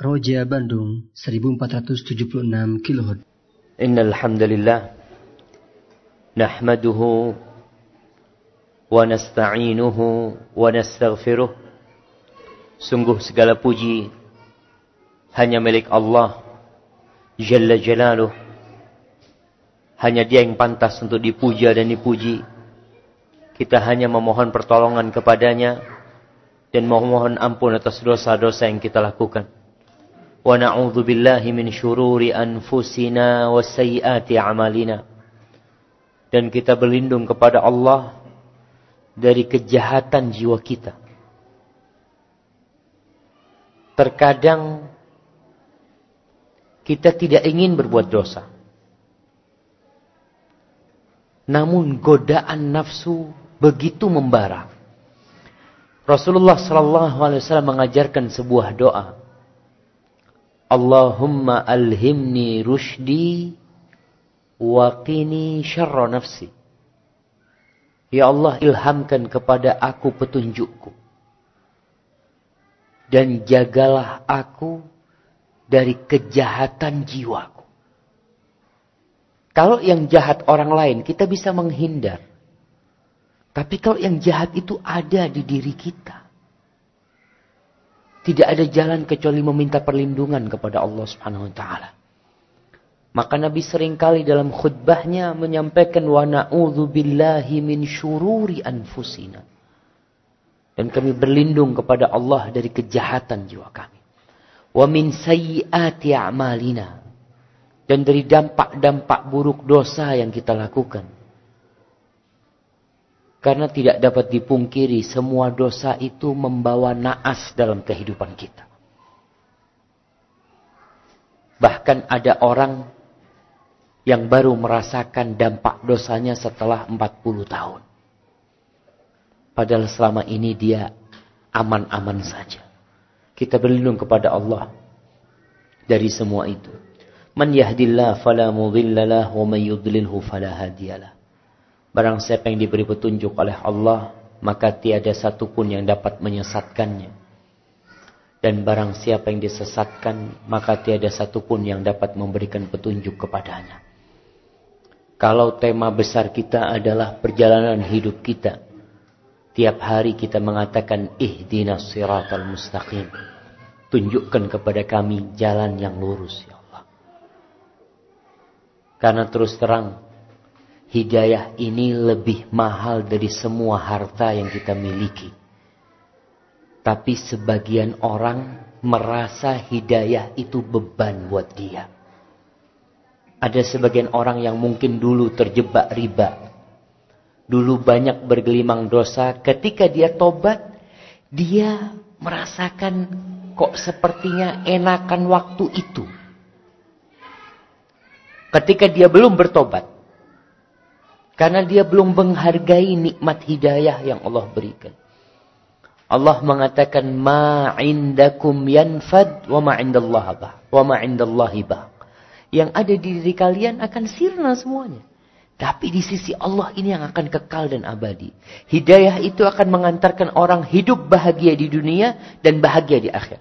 Roja Bandung 1476 kHz. Innal hamdalillah nahmaduhu wa nasta'inuhu wa nastaghfiruh. Sungguh segala puji hanya milik Allah Jalla Jalaluh. Hanya dia yang pantas untuk dipuja dan dipuji. Kita hanya memohon pertolongan kepadanya dan memohon ampun atas dosa-dosa yang kita lakukan. ونعوذ بالله من شرور أنفسنا وسيئات أعمالنا dan kita berlindung kepada Allah dari kejahatan jiwa kita. Terkadang kita tidak ingin berbuat dosa. Namun godaan nafsu begitu membara. Rasulullah sallallahu alaihi wasallam mengajarkan sebuah doa Allahumma alhimni rushdi wa qini syarra nafsi. Ya Allah ilhamkan kepada aku petunjukku. Dan jagalah aku dari kejahatan jiwaku. Kalau yang jahat orang lain kita bisa menghindar. Tapi kalau yang jahat itu ada di diri kita. Tidak ada jalan kecuali meminta perlindungan kepada Allah Subhanahu wa taala. Maka Nabi sering kali dalam khutbahnya menyampaikan wa billahi min syururi anfusina. Dan kami berlindung kepada Allah dari kejahatan jiwa kami. Wa min sayyiati a'malina. Dan dari dampak-dampak buruk dosa yang kita lakukan. Karena tidak dapat dipungkiri semua dosa itu membawa naas dalam kehidupan kita. Bahkan ada orang yang baru merasakan dampak dosanya setelah 40 tahun. Padahal selama ini dia aman-aman saja. Kita berlindung kepada Allah dari semua itu. Man yahdillah fala wa man yudlilhu fala hadiyalah. Barang siapa yang diberi petunjuk oleh Allah, maka tiada satupun yang dapat menyesatkannya. Dan barang siapa yang disesatkan, maka tiada satupun yang dapat memberikan petunjuk kepadanya. Kalau tema besar kita adalah perjalanan hidup kita, tiap hari kita mengatakan ihdinas siratal mustaqim. Tunjukkan kepada kami jalan yang lurus ya Allah. Karena terus terang hidayah ini lebih mahal dari semua harta yang kita miliki. Tapi sebagian orang merasa hidayah itu beban buat dia. Ada sebagian orang yang mungkin dulu terjebak riba. Dulu banyak bergelimang dosa. Ketika dia tobat, dia merasakan kok sepertinya enakan waktu itu. Ketika dia belum bertobat, karena dia belum menghargai nikmat hidayah yang Allah berikan. Allah mengatakan ma indakum yanfad wa ma indallah bah wa ma indallahi bah. Yang ada di diri kalian akan sirna semuanya. Tapi di sisi Allah ini yang akan kekal dan abadi. Hidayah itu akan mengantarkan orang hidup bahagia di dunia dan bahagia di akhir.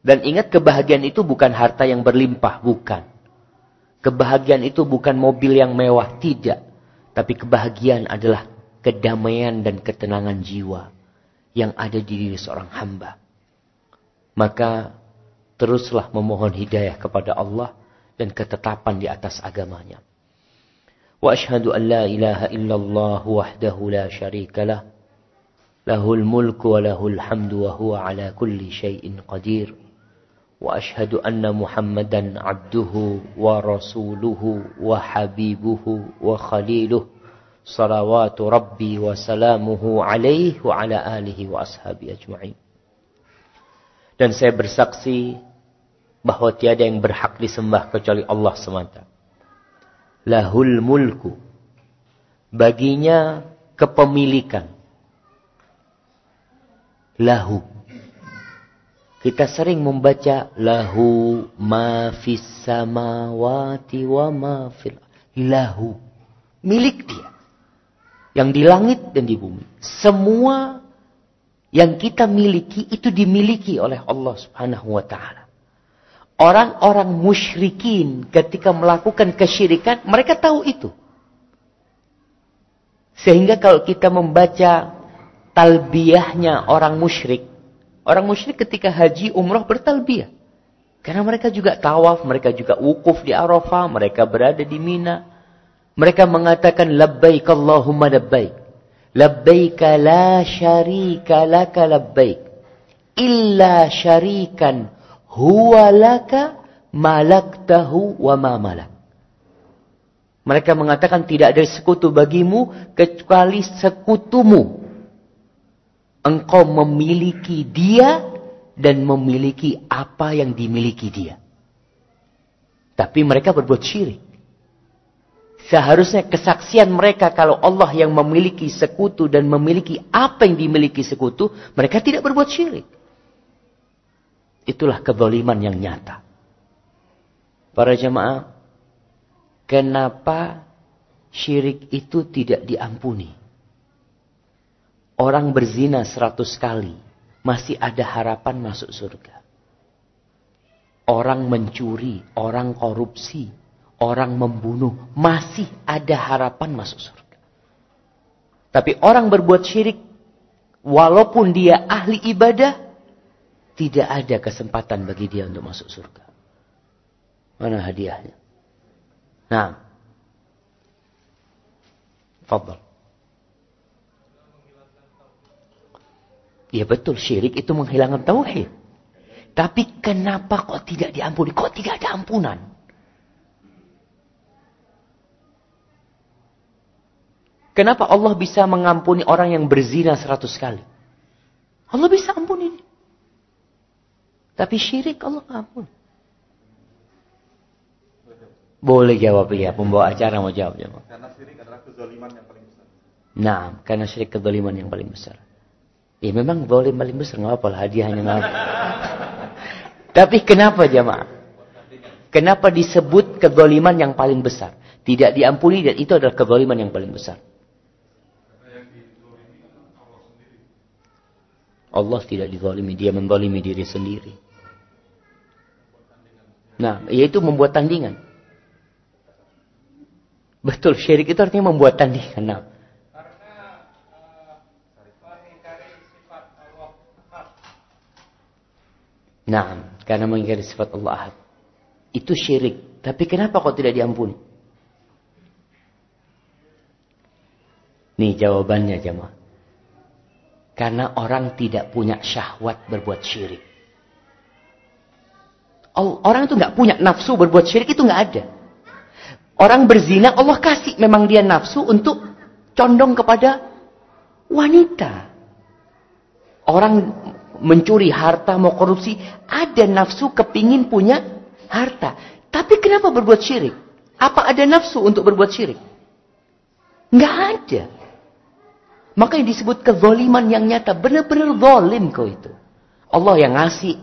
Dan ingat kebahagiaan itu bukan harta yang berlimpah, bukan. Kebahagiaan itu bukan mobil yang mewah, tidak. Tapi kebahagiaan adalah kedamaian dan ketenangan jiwa yang ada di diri seorang hamba. Maka teruslah memohon hidayah kepada Allah dan ketetapan di atas agamanya. Wa ashhadu an la ilaha illallah wahdahu la syarika lah. Lahul mulku wa lahul hamdu wa huwa ala kulli syai'in qadir. واشهد ان محمدا عبده ورسوله وحبيبه وخليله صلوات ربي وسلامه عليه وعلى اله واصحابه اجمعين dan saya bersaksi bahwa tiada yang berhak disembah kecuali Allah semata lahul mulku baginya kepemilikan lahu kita sering membaca lahu ma fis samawati wa ma fil lahu milik dia yang di langit dan di bumi semua yang kita miliki itu dimiliki oleh Allah Subhanahu wa taala. Orang-orang musyrikin ketika melakukan kesyirikan, mereka tahu itu. Sehingga kalau kita membaca talbiyahnya orang musyrik, orang musyrik ketika haji umroh bertalbiyah. Karena mereka juga tawaf, mereka juga wukuf di Arafah, mereka berada di Mina. Mereka mengatakan labbaik Allahumma labbaik. Labbaik la syarika laka labbaik. Illa syarikan huwa laka malaktahu wa ma malak. Mereka mengatakan tidak ada sekutu bagimu kecuali sekutumu. Engkau memiliki dia dan memiliki apa yang dimiliki dia. Tapi mereka berbuat syirik. Seharusnya kesaksian mereka kalau Allah yang memiliki sekutu dan memiliki apa yang dimiliki sekutu, mereka tidak berbuat syirik. Itulah kezaliman yang nyata. Para jemaah, kenapa syirik itu tidak diampuni? Orang berzina seratus kali, masih ada harapan masuk surga. Orang mencuri, orang korupsi, orang membunuh, masih ada harapan masuk surga. Tapi orang berbuat syirik, walaupun dia ahli ibadah, tidak ada kesempatan bagi dia untuk masuk surga. Mana hadiahnya? Nah. Fadal. Ya betul, syirik itu menghilangkan tauhid. Tapi kenapa kok tidak diampuni? Kok tidak ada ampunan? Kenapa Allah bisa mengampuni orang yang berzina seratus kali? Allah bisa ampuni. Tapi syirik Allah ampun. Boleh jawab ya, pembawa acara mau jawab. Ya. Karena syirik adalah kezaliman yang paling besar. Nah, karena syirik kezaliman yang paling besar. Ya memang boleh paling besar, nggak apa-apa hadiahnya nggak. Tapi kenapa jamaah? Kenapa disebut kezaliman yang paling besar? Tidak diampuni dan itu adalah kezaliman yang paling besar. Allah tidak dizalimi, dia menzalimi diri sendiri. Nah, yaitu membuat tandingan. Betul, syirik itu artinya membuat tandingan. Nah. Nah, karena mengingkari sifat Allah ahad. Itu syirik. Tapi kenapa kok tidak diampuni? Nih jawabannya jemaah. Karena orang tidak punya syahwat berbuat syirik. Orang itu nggak punya nafsu berbuat syirik itu nggak ada. Orang berzina Allah kasih memang dia nafsu untuk condong kepada wanita. Orang mencuri harta mau korupsi ada nafsu kepingin punya harta. Tapi kenapa berbuat syirik? Apa ada nafsu untuk berbuat syirik? Nggak ada. Maka yang disebut kezoliman yang nyata. Benar-benar zolim kau itu. Allah yang ngasih.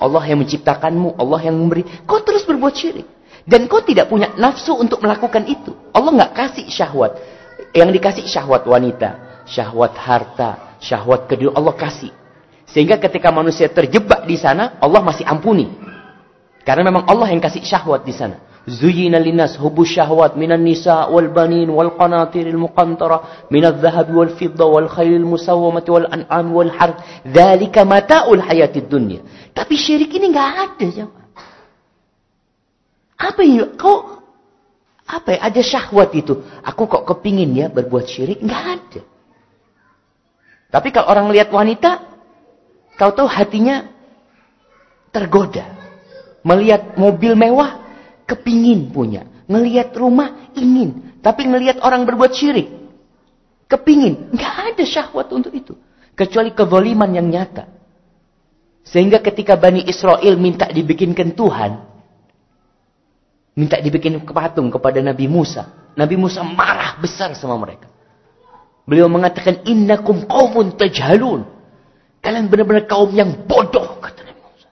Allah yang menciptakanmu. Allah yang memberi. Kau terus berbuat syirik. Dan kau tidak punya nafsu untuk melakukan itu. Allah nggak kasih syahwat. Yang dikasih syahwat wanita. Syahwat harta. Syahwat kedua Allah kasih. Sehingga ketika manusia terjebak di sana, Allah masih ampuni. Karena memang Allah yang kasih syahwat di sana. Zuyina linas hubus syahwat minan nisa wal banin wal qanatiril muqantara minal dhahab wal fidda wal khayril musawamati wal an'am wal har. Dhalika mata'ul hayatid dunia. Tapi syirik ini enggak ada. Apa ya? kok apa ya? Ada syahwat itu. Aku kok kepingin ya berbuat syirik? enggak ada. Tapi kalau orang lihat wanita, kau tahu hatinya tergoda melihat mobil mewah kepingin punya. Ngelihat rumah ingin. Tapi ngelihat orang berbuat syirik. Kepingin. Nggak ada syahwat untuk itu. Kecuali kezaliman yang nyata. Sehingga ketika Bani Israel minta dibikinkan Tuhan. Minta dibikin kepatung kepada Nabi Musa. Nabi Musa marah besar sama mereka. Beliau mengatakan, Innakum qawmun tajhalun. Kalian benar-benar kaum yang bodoh, kata Nabi Musa.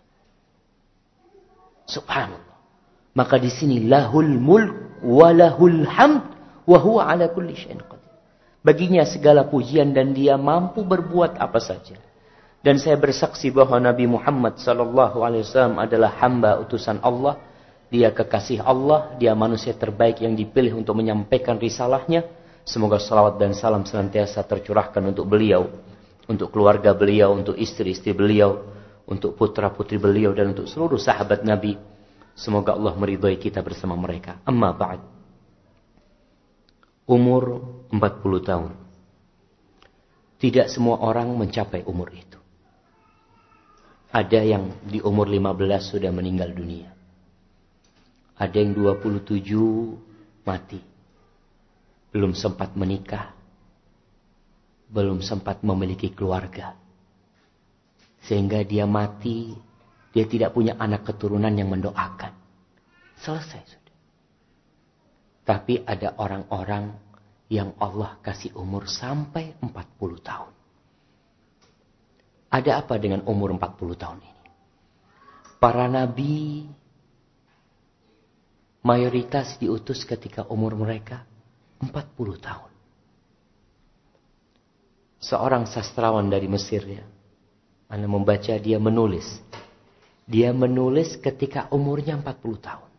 Subhanallah. Maka di sini lahul mulk walahul hamd wa huwa ala kulli syai'in qadir. Baginya segala pujian dan dia mampu berbuat apa saja. Dan saya bersaksi bahwa Nabi Muhammad sallallahu alaihi wasallam adalah hamba utusan Allah. Dia kekasih Allah, dia manusia terbaik yang dipilih untuk menyampaikan risalahnya. Semoga salawat dan salam senantiasa tercurahkan untuk beliau, untuk keluarga beliau, untuk istri-istri beliau, untuk putra-putri beliau dan untuk seluruh sahabat Nabi. Semoga Allah meridhai kita bersama mereka. Amma ba'd. Umur 40 tahun. Tidak semua orang mencapai umur itu. Ada yang di umur 15 sudah meninggal dunia. Ada yang 27 mati. Belum sempat menikah. Belum sempat memiliki keluarga. Sehingga dia mati, dia tidak punya anak keturunan yang mendoakan. Selesai sudah. Tapi ada orang-orang yang Allah kasih umur sampai 40 tahun. Ada apa dengan umur 40 tahun ini? Para nabi mayoritas diutus ketika umur mereka 40 tahun. Seorang sastrawan dari Mesir ya. Anda membaca dia menulis. Dia menulis ketika umurnya 40 tahun.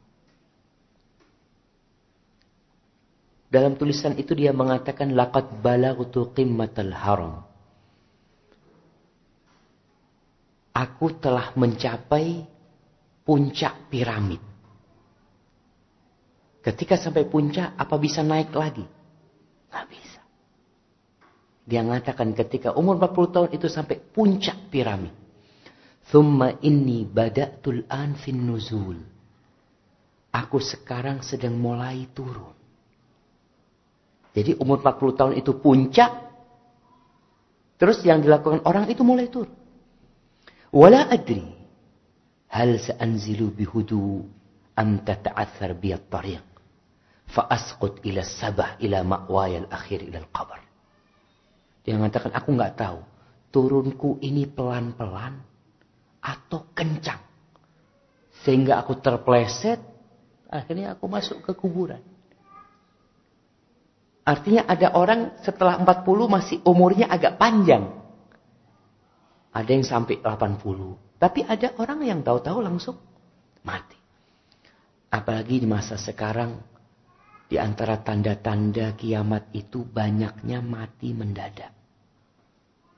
Dalam tulisan itu dia mengatakan laqad balagtu qimmatal haram. aku telah mencapai puncak piramid. Ketika sampai puncak, apa bisa naik lagi? Nggak bisa. Dia mengatakan ketika umur 40 tahun itu sampai puncak piramid. Thumma inni bada'tul an fin nuzul. Aku sekarang sedang mulai turun. Jadi umur 40 tahun itu puncak. Terus yang dilakukan orang itu mulai turun. Wala adri. Hal seanzilu bihudu am tata'athar biat tariq. Fa'asqut ila sabah ila ma'wayal akhir ila al-qabr dia mengatakan aku nggak tahu turunku ini pelan-pelan atau kencang sehingga aku terpleset akhirnya aku masuk ke kuburan artinya ada orang setelah 40 masih umurnya agak panjang ada yang sampai 80. Tapi ada orang yang tahu-tahu langsung mati. Apalagi di masa sekarang, di antara tanda-tanda kiamat itu banyaknya mati mendadak.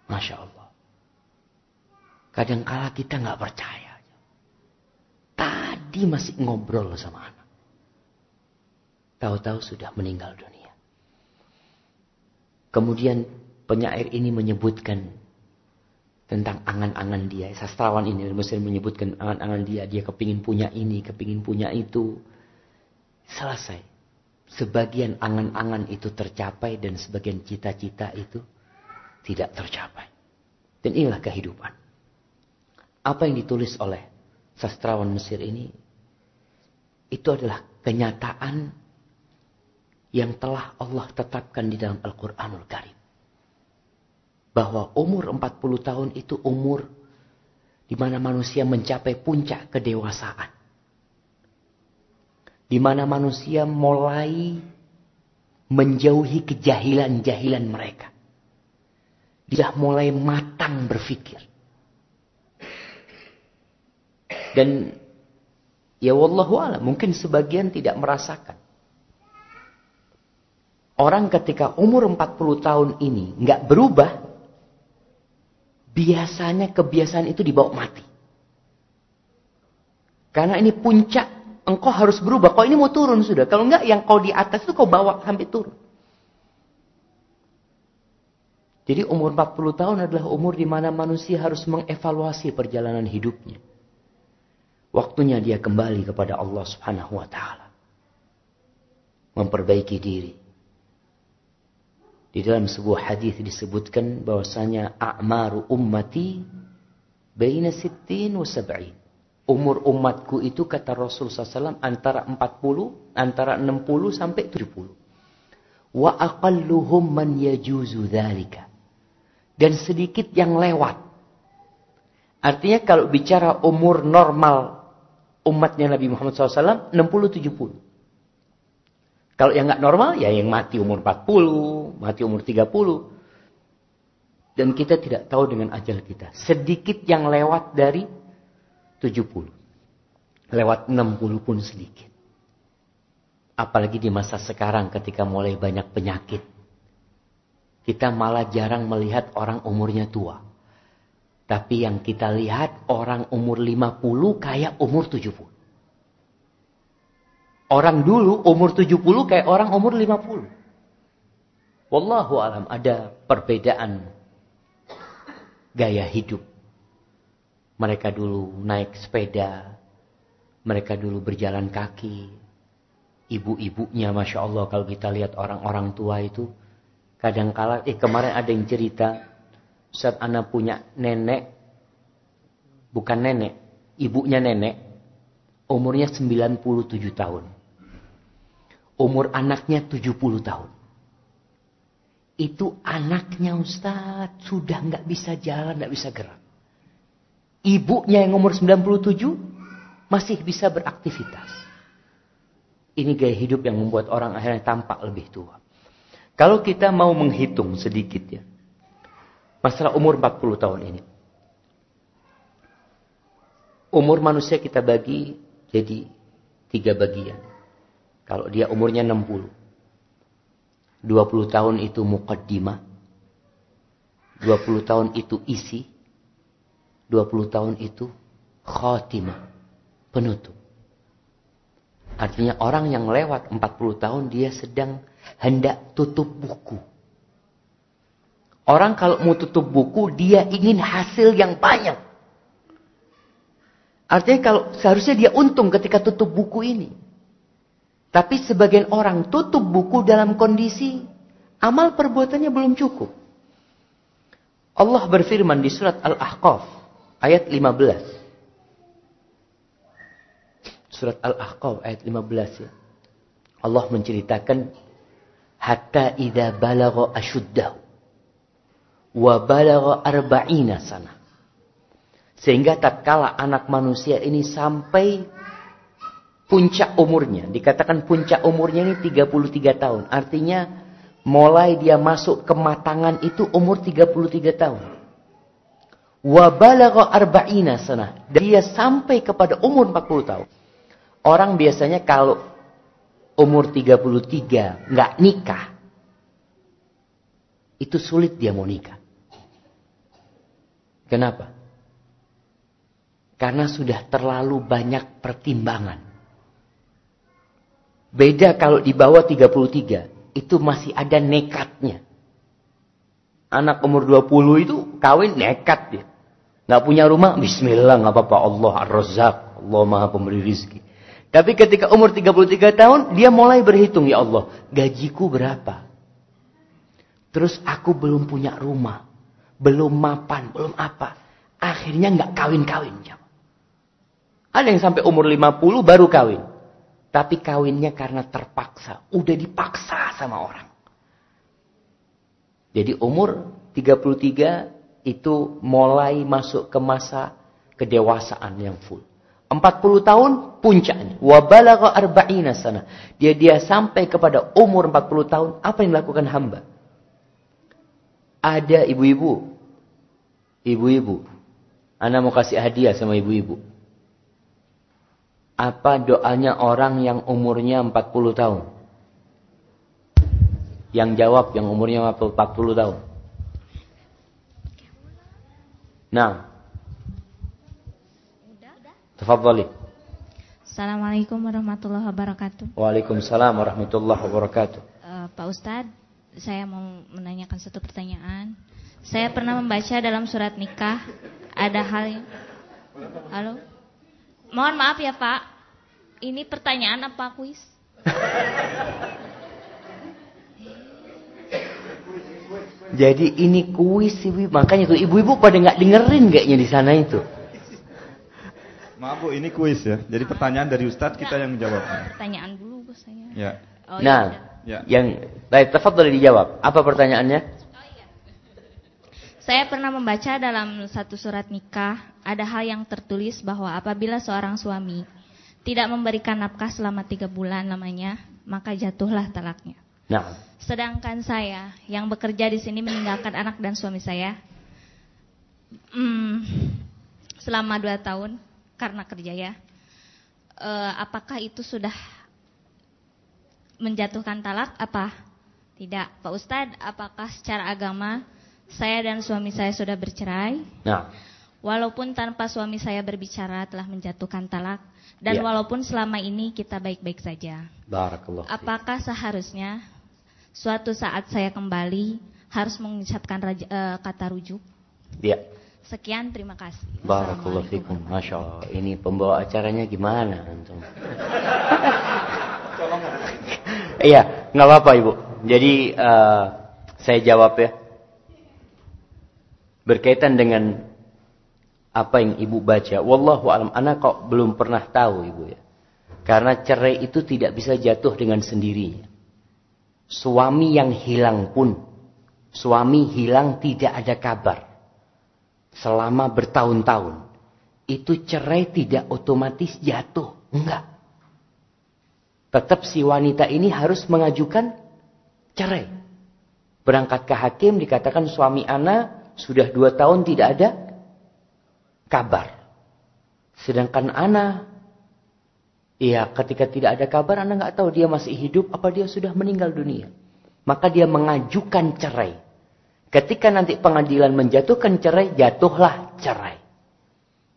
Masya Allah. Kadangkala kita nggak percaya. Tadi masih ngobrol sama anak. Tahu-tahu sudah meninggal dunia. Kemudian penyair ini menyebutkan tentang angan-angan dia. Sastrawan ini Muslim menyebutkan angan-angan dia. Dia kepingin punya ini, kepingin punya itu. Selesai. Sebagian angan-angan itu tercapai dan sebagian cita-cita itu tidak tercapai. Dan inilah kehidupan. Apa yang ditulis oleh sastrawan Mesir ini itu adalah kenyataan yang telah Allah tetapkan di dalam Al-Quranul Karim bahwa umur 40 tahun itu umur di mana manusia mencapai puncak kedewasaan. Di mana manusia mulai menjauhi kejahilan-jahilan mereka. Dia mulai matang berpikir. Dan ya wallahu a'lam mungkin sebagian tidak merasakan. Orang ketika umur 40 tahun ini nggak berubah, biasanya kebiasaan itu dibawa mati. Karena ini puncak, engkau harus berubah. Kau ini mau turun sudah. Kalau enggak, yang kau di atas itu kau bawa sampai turun. Jadi umur 40 tahun adalah umur di mana manusia harus mengevaluasi perjalanan hidupnya. Waktunya dia kembali kepada Allah Subhanahu wa taala. Memperbaiki diri. Di dalam sebuah hadis disebutkan bahwasanya a'maru ummati baina sittin wa sab'in. Umur umatku itu kata Rasul SAW antara 40, antara 60 sampai 70. Wa aqalluhum man yajuzu dhalika. Dan sedikit yang lewat. Artinya kalau bicara umur normal umatnya Nabi Muhammad SAW 60-70. Kalau yang nggak normal ya yang mati umur 40, mati umur 30. Dan kita tidak tahu dengan ajal kita. Sedikit yang lewat dari 70. Lewat 60 pun sedikit. Apalagi di masa sekarang ketika mulai banyak penyakit. Kita malah jarang melihat orang umurnya tua. Tapi yang kita lihat orang umur 50 kayak umur 70. Orang dulu umur 70 kayak orang umur 50. Wallahu alam ada perbedaan gaya hidup. Mereka dulu naik sepeda, mereka dulu berjalan kaki. Ibu-ibunya Masya Allah kalau kita lihat orang-orang tua itu. kadang kala eh kemarin ada yang cerita. Saat anak punya nenek. Bukan nenek. Ibunya nenek. Umurnya 97 tahun. Umur anaknya 70 tahun itu anaknya Ustaz sudah nggak bisa jalan, nggak bisa gerak. Ibunya yang umur 97 masih bisa beraktivitas. Ini gaya hidup yang membuat orang akhirnya tampak lebih tua. Kalau kita mau menghitung sedikit ya. Masalah umur 40 tahun ini. Umur manusia kita bagi jadi tiga bagian. Kalau dia umurnya 60. 20 tahun itu muqaddimah. 20 tahun itu isi. 20 tahun itu khatimah. Penutup. Artinya orang yang lewat 40 tahun dia sedang hendak tutup buku. Orang kalau mau tutup buku dia ingin hasil yang banyak. Artinya kalau seharusnya dia untung ketika tutup buku ini. Tapi sebagian orang tutup buku dalam kondisi amal perbuatannya belum cukup. Allah berfirman di surat Al-Ahqaf ayat 15. Surat Al-Ahqaf ayat 15 ya. Allah menceritakan hatta idza balagha ashuddahu wa balagha arba'ina sana. Sehingga tatkala anak manusia ini sampai puncak umurnya. Dikatakan puncak umurnya ini 33 tahun. Artinya mulai dia masuk kematangan itu umur 33 tahun. Wa arba'ina sana. Dia sampai kepada umur 40 tahun. Orang biasanya kalau umur 33 nggak nikah, itu sulit dia mau nikah. Kenapa? Karena sudah terlalu banyak pertimbangan. Beda kalau di bawah 33. Itu masih ada nekatnya. Anak umur 20 itu kawin nekat dia. Nggak punya rumah, bismillah nggak apa-apa. Allah ar-Razzaq. Allah maha pemberi rizki. Tapi ketika umur 33 tahun, dia mulai berhitung, ya Allah, gajiku berapa? Terus aku belum punya rumah. Belum mapan, belum apa. Akhirnya nggak kawin-kawin. Ada yang sampai umur 50 baru kawin. Tapi kawinnya karena terpaksa. Udah dipaksa sama orang. Jadi umur 33 itu mulai masuk ke masa kedewasaan yang full. 40 tahun puncaknya. Wabalagha arba'ina sana. Dia dia sampai kepada umur 40 tahun. Apa yang dilakukan hamba? Ada ibu-ibu. Ibu-ibu. Anda mau kasih hadiah sama ibu-ibu. Apa doanya orang yang umurnya 40 tahun? Yang jawab yang umurnya 40 tahun. Nah. Tafadhali. Assalamualaikum warahmatullahi wabarakatuh. Waalaikumsalam warahmatullahi wabarakatuh. Uh, Pak Ustadz, saya mau menanyakan satu pertanyaan. Saya pernah membaca dalam surat nikah ada hal yang... Halo? Mohon maaf ya Pak, ini pertanyaan apa kuis? Jadi ini kuis ibu, makanya tuh ibu-ibu pada nggak dengerin kayaknya di sana itu. Maaf bu, ini kuis ya. Jadi pertanyaan dari Ustadz kita yang menjawab. Pertanyaan dulu bos saya. Ya. Oh, nah, ya. yang baik boleh dijawab. Apa pertanyaannya? Saya pernah membaca dalam satu surat nikah, ada hal yang tertulis bahwa apabila seorang suami tidak memberikan nafkah selama tiga bulan lamanya, maka jatuhlah talaknya. Nah, Sedangkan saya yang bekerja di sini meninggalkan anak dan suami saya hmm, selama dua tahun karena kerja ya. Eh, apakah itu sudah menjatuhkan talak? Apa tidak, Pak Ustadz? Apakah secara agama saya dan suami saya sudah bercerai? nah, Walaupun tanpa suami saya berbicara telah menjatuhkan talak dan Ya. walaupun selama ini kita baik-baik saja. barakallah. Apakah seharusnya suatu saat saya kembali harus mengucapkan raja- eh, kata rujuk? Ya, Sekian, terima kasih. barakallahu fikum. Masya Allah. Ini pembawa acaranya gimana antum? Iya, nggak apa-apa ibu. Jadi eh, saya jawab ya. Berkaitan dengan apa yang ibu baca. Wallahu alam. Anak kok belum pernah tahu ibu ya. Karena cerai itu tidak bisa jatuh dengan sendirinya. Suami yang hilang pun, suami hilang tidak ada kabar. Selama bertahun-tahun. Itu cerai tidak otomatis jatuh. Enggak. Tetap si wanita ini harus mengajukan cerai. Berangkat ke hakim dikatakan suami ana sudah dua tahun tidak ada kabar. Sedangkan ana, ya ketika tidak ada kabar, ana nggak tahu dia masih hidup apa dia sudah meninggal dunia. Maka dia mengajukan cerai. Ketika nanti pengadilan menjatuhkan cerai, jatuhlah cerai.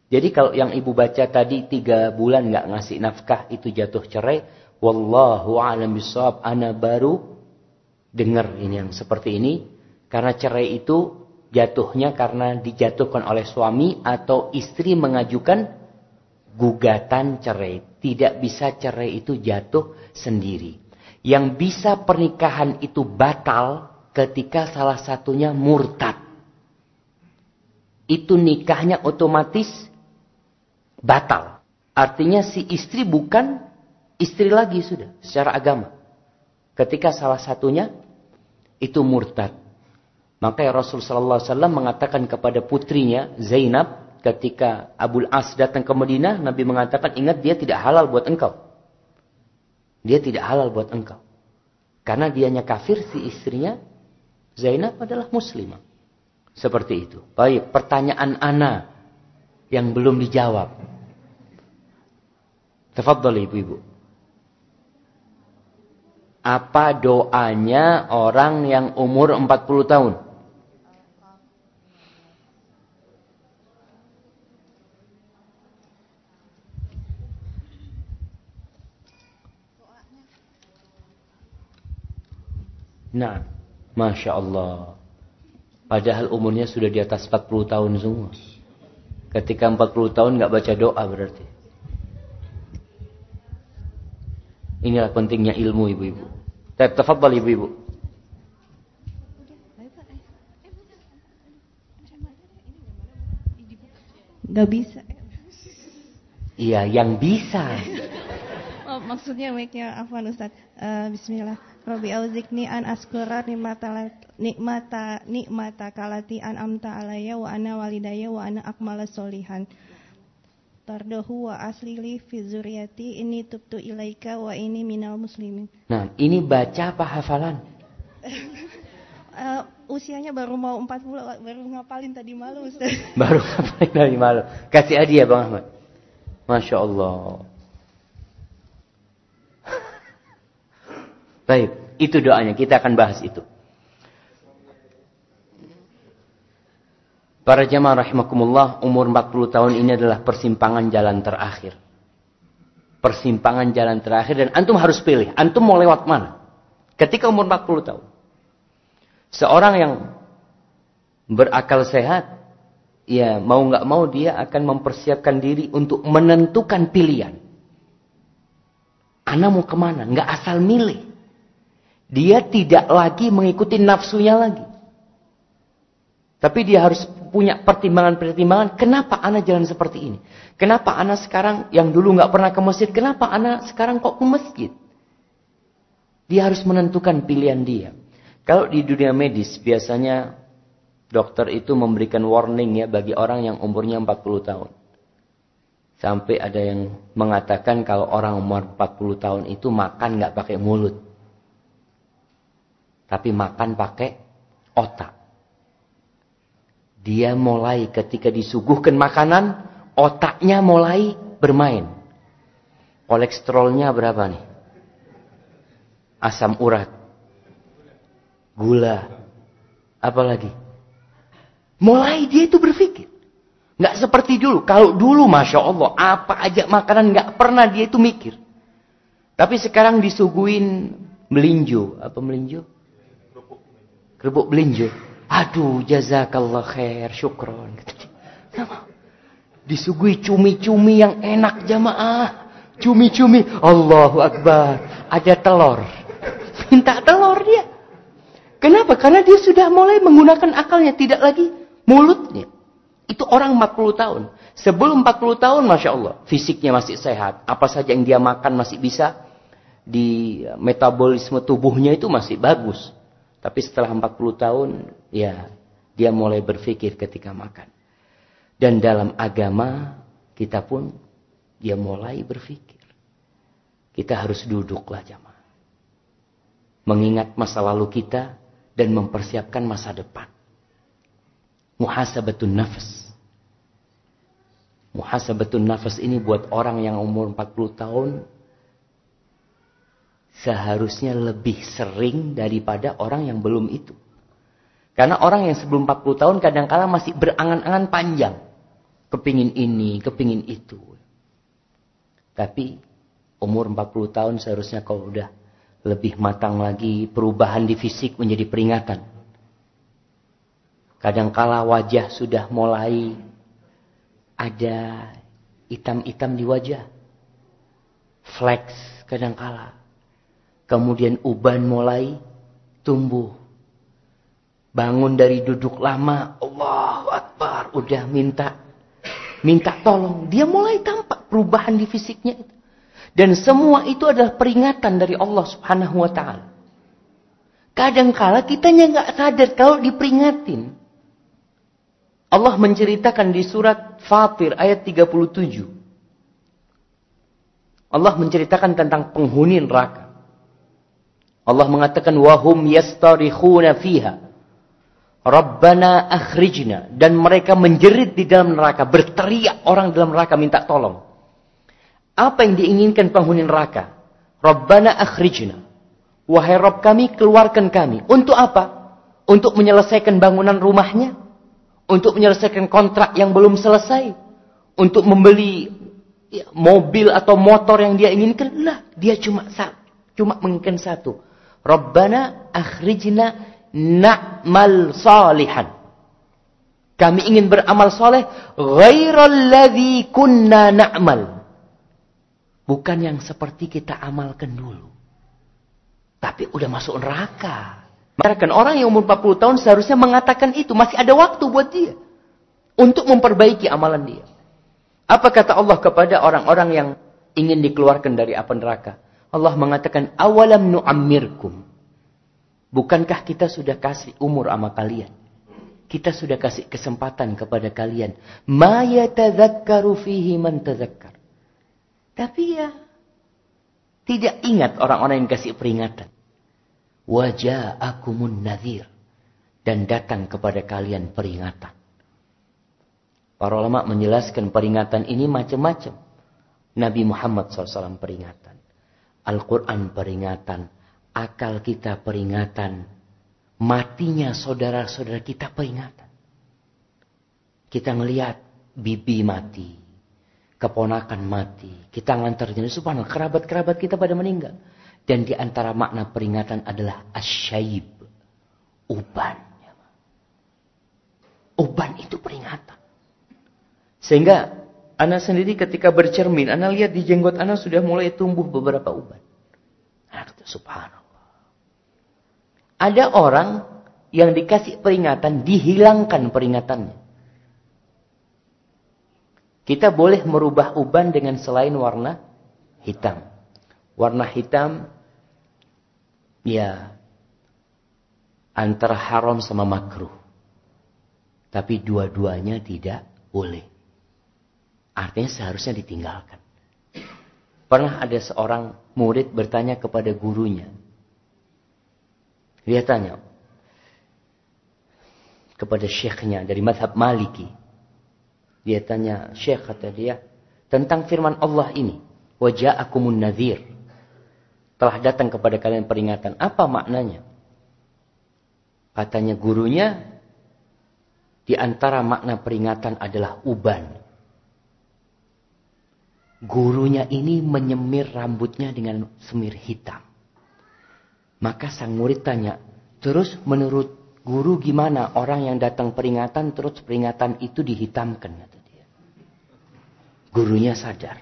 Jadi kalau yang ibu baca tadi tiga bulan nggak ngasih nafkah itu jatuh cerai, wallahu a'lam bishawab. Ana baru dengar ini yang seperti ini karena cerai itu jatuhnya karena dijatuhkan oleh suami atau istri mengajukan gugatan cerai. Tidak bisa cerai itu jatuh sendiri. Yang bisa pernikahan itu batal ketika salah satunya murtad. Itu nikahnya otomatis batal. Artinya si istri bukan istri lagi sudah secara agama. Ketika salah satunya itu murtad. Maka Rasul sallallahu alaihi wasallam mengatakan kepada putrinya Zainab ketika Abul As datang ke Madinah, Nabi mengatakan ingat dia tidak halal buat engkau. Dia tidak halal buat engkau. Karena dianya kafir si istrinya Zainab adalah muslimah. Seperti itu. Baik, pertanyaan Ana yang belum dijawab. Tafadhali ibu-ibu. Apa doanya orang yang umur 40 tahun? Nah, Masya Allah. Padahal umurnya sudah di atas 40 tahun semua. Ketika 40 tahun nggak baca doa berarti. Inilah pentingnya ilmu ibu-ibu. Tafadhal ibu-ibu. Gak bisa. Iya, yang bisa. Oh, maksudnya mic-nya Afwan Ustaz. Eh, Bismillah. Robi auzikni an askura nikmata nikmata nikmata kalati an amta alaya wa ana walidaya wa ana akmala solihan. Tardahu wa aslili fi zuriyati ini tubtu ilaika wa ini minal muslimin. Nah, ini baca apa hafalan? Eh, usianya baru mau 40 baru ngapalin tadi malu Ustaz. Baru ngapain dari malu. Kasih hadiah Bang Ahmad. Masya Allah. Baik, itu doanya. Kita akan bahas itu. Para jamaah rahimakumullah, umur 40 tahun ini adalah persimpangan jalan terakhir. Persimpangan jalan terakhir dan antum harus pilih. Antum mau lewat mana? Ketika umur 40 tahun. Seorang yang berakal sehat, ya mau nggak mau dia akan mempersiapkan diri untuk menentukan pilihan. Anak mau ke mana? Nggak asal milih. Dia tidak lagi mengikuti nafsunya lagi. Tapi dia harus punya pertimbangan-pertimbangan. Kenapa anak jalan seperti ini? Kenapa anak sekarang yang dulu nggak pernah ke masjid, kenapa anak sekarang kok ke masjid? Dia harus menentukan pilihan dia. Kalau di dunia medis biasanya dokter itu memberikan warning ya bagi orang yang umurnya 40 tahun. Sampai ada yang mengatakan kalau orang umur 40 tahun itu makan nggak pakai mulut. Tapi makan pakai otak. Dia mulai ketika disuguhkan makanan, otaknya mulai bermain. Kolesterolnya berapa nih? Asam urat. Gula. Apalagi? Mulai dia itu berpikir. Nggak seperti dulu. Kalau dulu Masya Allah. Apa aja makanan nggak pernah dia itu mikir. Tapi sekarang disuguhin melinjo. Apa melinjo? Kerupuk melinjo. Aduh jazakallah khair. Syukron. Disuguhi cumi-cumi yang enak jamaah. Cumi-cumi. Allahu Akbar. Ada telur. Minta telur dia. Kenapa? Karena dia sudah mulai menggunakan akalnya. Tidak lagi mulutnya. Itu orang 40 tahun. Sebelum 40 tahun, Masya Allah. Fisiknya masih sehat. Apa saja yang dia makan masih bisa. Di metabolisme tubuhnya itu masih bagus. Tapi setelah 40 tahun, ya dia mulai berpikir ketika makan. Dan dalam agama, kita pun dia mulai berpikir. Kita harus duduklah jamaah. Mengingat masa lalu kita dan mempersiapkan masa depan. Muhasabatun nafas. Muhasabatun nafas ini buat orang yang umur 40 tahun seharusnya lebih sering daripada orang yang belum itu. Karena orang yang sebelum 40 tahun kadang-kala masih berangan-angan panjang. Kepingin ini, kepingin itu. Tapi umur 40 tahun seharusnya kau udah lebih matang lagi, perubahan di fisik menjadi peringatan. Kadangkala wajah sudah mulai ada hitam-hitam di wajah. Flex kadangkala. Kemudian uban mulai tumbuh. Bangun dari duduk lama, Allah Akbar, udah minta minta tolong. Dia mulai tampak perubahan di fisiknya. Dan semua itu adalah peringatan dari Allah Subhanahu wa taala. Kadangkala kitanya nggak sadar kalau diperingatin. Allah menceritakan di surat Fatir ayat 37. Allah menceritakan tentang penghuni neraka. Allah mengatakan wahum yastarikhuna fiha. Rabbana akhrijna. Dan mereka menjerit di dalam neraka. Berteriak orang dalam neraka minta tolong. Apa yang diinginkan penghuni neraka? Rabbana akhrijna. Wahai Rabb kami, keluarkan kami. Untuk apa? Untuk menyelesaikan bangunan rumahnya? Untuk menyelesaikan kontrak yang belum selesai? Untuk membeli ya, mobil atau motor yang dia inginkan? Lah, dia cuma cuma menginginkan satu. Rabbana akhrijna na'mal salihan. Kami ingin beramal soleh. Ghairalladhi kunna na'mal. Bukan yang seperti kita amalkan dulu. Tapi udah masuk neraka. Bahkan orang yang umur 40 tahun seharusnya mengatakan itu. Masih ada waktu buat dia. Untuk memperbaiki amalan dia. Apa kata Allah kepada orang-orang yang ingin dikeluarkan dari api neraka? Allah mengatakan, awalam nu'ammirkum. Bukankah kita sudah kasih umur sama kalian? Kita sudah kasih kesempatan kepada kalian. Ma yatadzakkaru fihi man tadzakkar. Tapi ya tidak ingat orang-orang yang kasih peringatan. Waja'akumun nadhir dan datang kepada kalian peringatan. Para ulama menjelaskan peringatan ini macam-macam. Nabi Muhammad SAW peringatan. Al-Quran peringatan akal kita peringatan. Matinya saudara-saudara kita peringatan. Kita ngelihat bibi mati. Keponakan mati. Kita ngantar jenis subhanallah. Kerabat-kerabat kita pada meninggal. Dan di antara makna peringatan adalah asyaib. Uban. Uban itu peringatan. Sehingga anak sendiri ketika bercermin. Anak lihat di jenggot anak sudah mulai tumbuh beberapa uban. Anak subhanallah. Ada orang yang dikasih peringatan, dihilangkan peringatannya. Kita boleh merubah uban dengan selain warna hitam. Warna hitam, ya, antara haram sama makruh. Tapi dua-duanya tidak boleh. Artinya seharusnya ditinggalkan. Pernah ada seorang murid bertanya kepada gurunya, Dia tanya kepada syekhnya dari madhab maliki. Dia tanya, syekh kata dia, tentang firman Allah ini. Waja'akumun nadhir. Telah datang kepada kalian peringatan. Apa maknanya? Katanya gurunya, di antara makna peringatan adalah uban. Gurunya ini menyemir rambutnya dengan semir hitam. Maka sang murid tanya, terus menurut guru gimana orang yang datang peringatan terus peringatan itu dihitamkan kata dia. Gurunya sadar.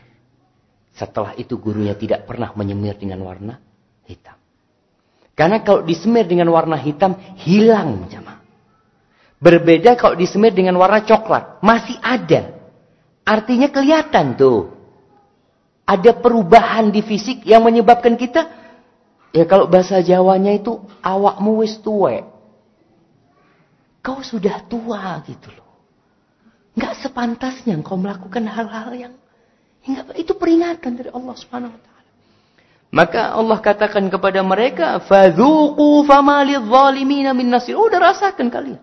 Setelah itu gurunya tidak pernah menyemir dengan warna hitam. Karena kalau disemir dengan warna hitam hilang jemaah. Berbeda kalau disemir dengan warna coklat, masih ada. Artinya kelihatan tuh. Ada perubahan di fisik yang menyebabkan kita ya kalau bahasa Jawanya itu awakmu wis tuwe. Kau sudah tua gitu loh. Enggak sepantasnya kau melakukan hal-hal yang enggak itu peringatan dari Allah Subhanahu wa taala. Maka Allah katakan kepada mereka, "Fadzuqu fama lidh-dhalimin min nasir." Oh, udah rasakan kalian.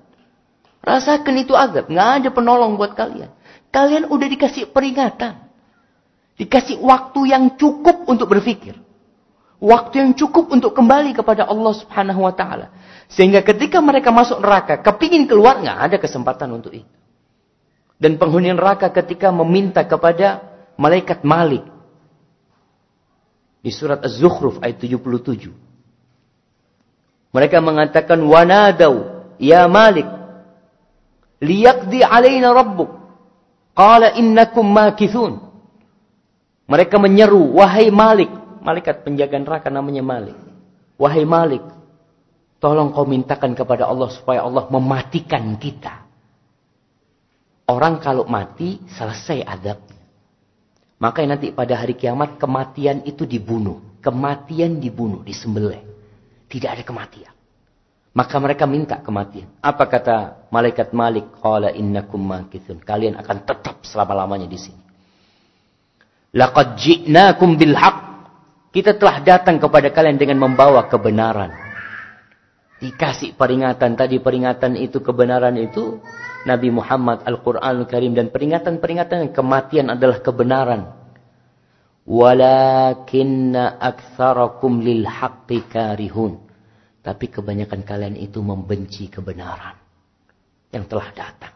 Rasakan itu azab, enggak ada penolong buat kalian. Kalian udah dikasih peringatan. Dikasih waktu yang cukup untuk berpikir. Waktu yang cukup untuk kembali kepada Allah Subhanahu wa taala. Sehingga ketika mereka masuk neraka, kepingin keluar, nggak ada kesempatan untuk itu. Dan penghuni neraka ketika meminta kepada malaikat Malik. Di surat Az-Zukhruf ayat 77. Mereka mengatakan, Wanadau, Ya Malik, liyakdi alaina rabbuk. Qala innakum makithun. Mereka menyeru, wahai Malik. Malaikat penjaga neraka namanya Malik. Wahai Malik, Tolong kau mintakan kepada Allah supaya Allah mematikan kita. Orang kalau mati selesai adabnya. Makanya nanti pada hari kiamat kematian itu dibunuh. Kematian dibunuh, disembelih. Tidak ada kematian. Maka mereka minta kematian. Apa kata malaikat Malik? Innakum makithun. Kalian akan tetap selama-lamanya di sini. Laqad ji'nakum bil Kita telah datang kepada kalian dengan membawa kebenaran. Dikasih peringatan tadi peringatan itu kebenaran itu Nabi Muhammad Al-Quran Al-Karim dan peringatan-peringatan kematian adalah kebenaran. Walakinna aktsarakum lil haqqi karihun. Tapi kebanyakan kalian itu membenci kebenaran yang telah datang.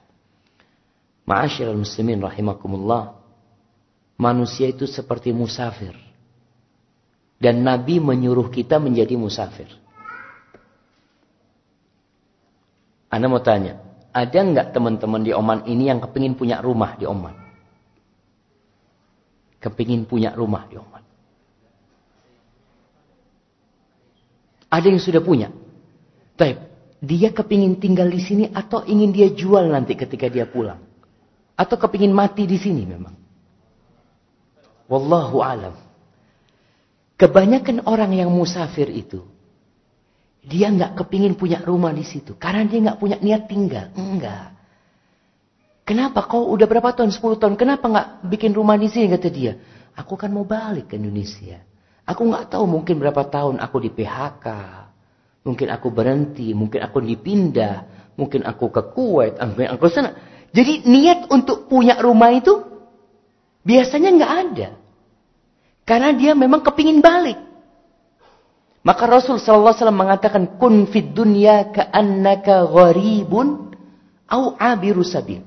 Ma'asyiral muslimin rahimakumullah. Manusia itu seperti musafir. Dan Nabi menyuruh kita menjadi musafir. Anda mau tanya, ada nggak teman-teman di Oman ini yang kepingin punya rumah di Oman? Kepingin punya rumah di Oman. Ada yang sudah punya. Tapi dia kepingin tinggal di sini atau ingin dia jual nanti ketika dia pulang? Atau kepingin mati di sini memang? Wallahu alam. Kebanyakan orang yang musafir itu dia nggak kepingin punya rumah di situ. Karena dia nggak punya niat tinggal. Enggak. Kenapa kau udah berapa tahun? 10 tahun. Kenapa nggak bikin rumah di sini? Kata dia. Aku kan mau balik ke Indonesia. Aku nggak tahu mungkin berapa tahun aku di PHK. Mungkin aku berhenti. Mungkin aku dipindah. Mungkin aku ke Kuwait. Mungkin aku sana. Jadi niat untuk punya rumah itu biasanya nggak ada. Karena dia memang kepingin balik. Maka Rasul sallallahu alaihi wasallam mengatakan kun fid dunya ka'annaka gharibun au abiru sabil.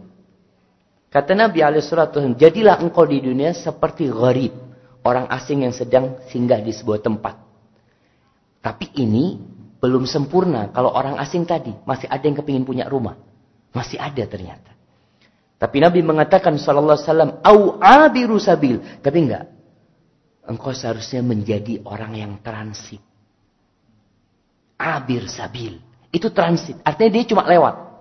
Kata Nabi alaihi salatu jadilah engkau di dunia seperti gharib, orang asing yang sedang singgah di sebuah tempat. Tapi ini belum sempurna kalau orang asing tadi masih ada yang kepingin punya rumah. Masih ada ternyata. Tapi Nabi mengatakan sallallahu alaihi wasallam au abiru sabil, tapi enggak. Engkau seharusnya menjadi orang yang transit abir sabil. Itu transit. Artinya dia cuma lewat.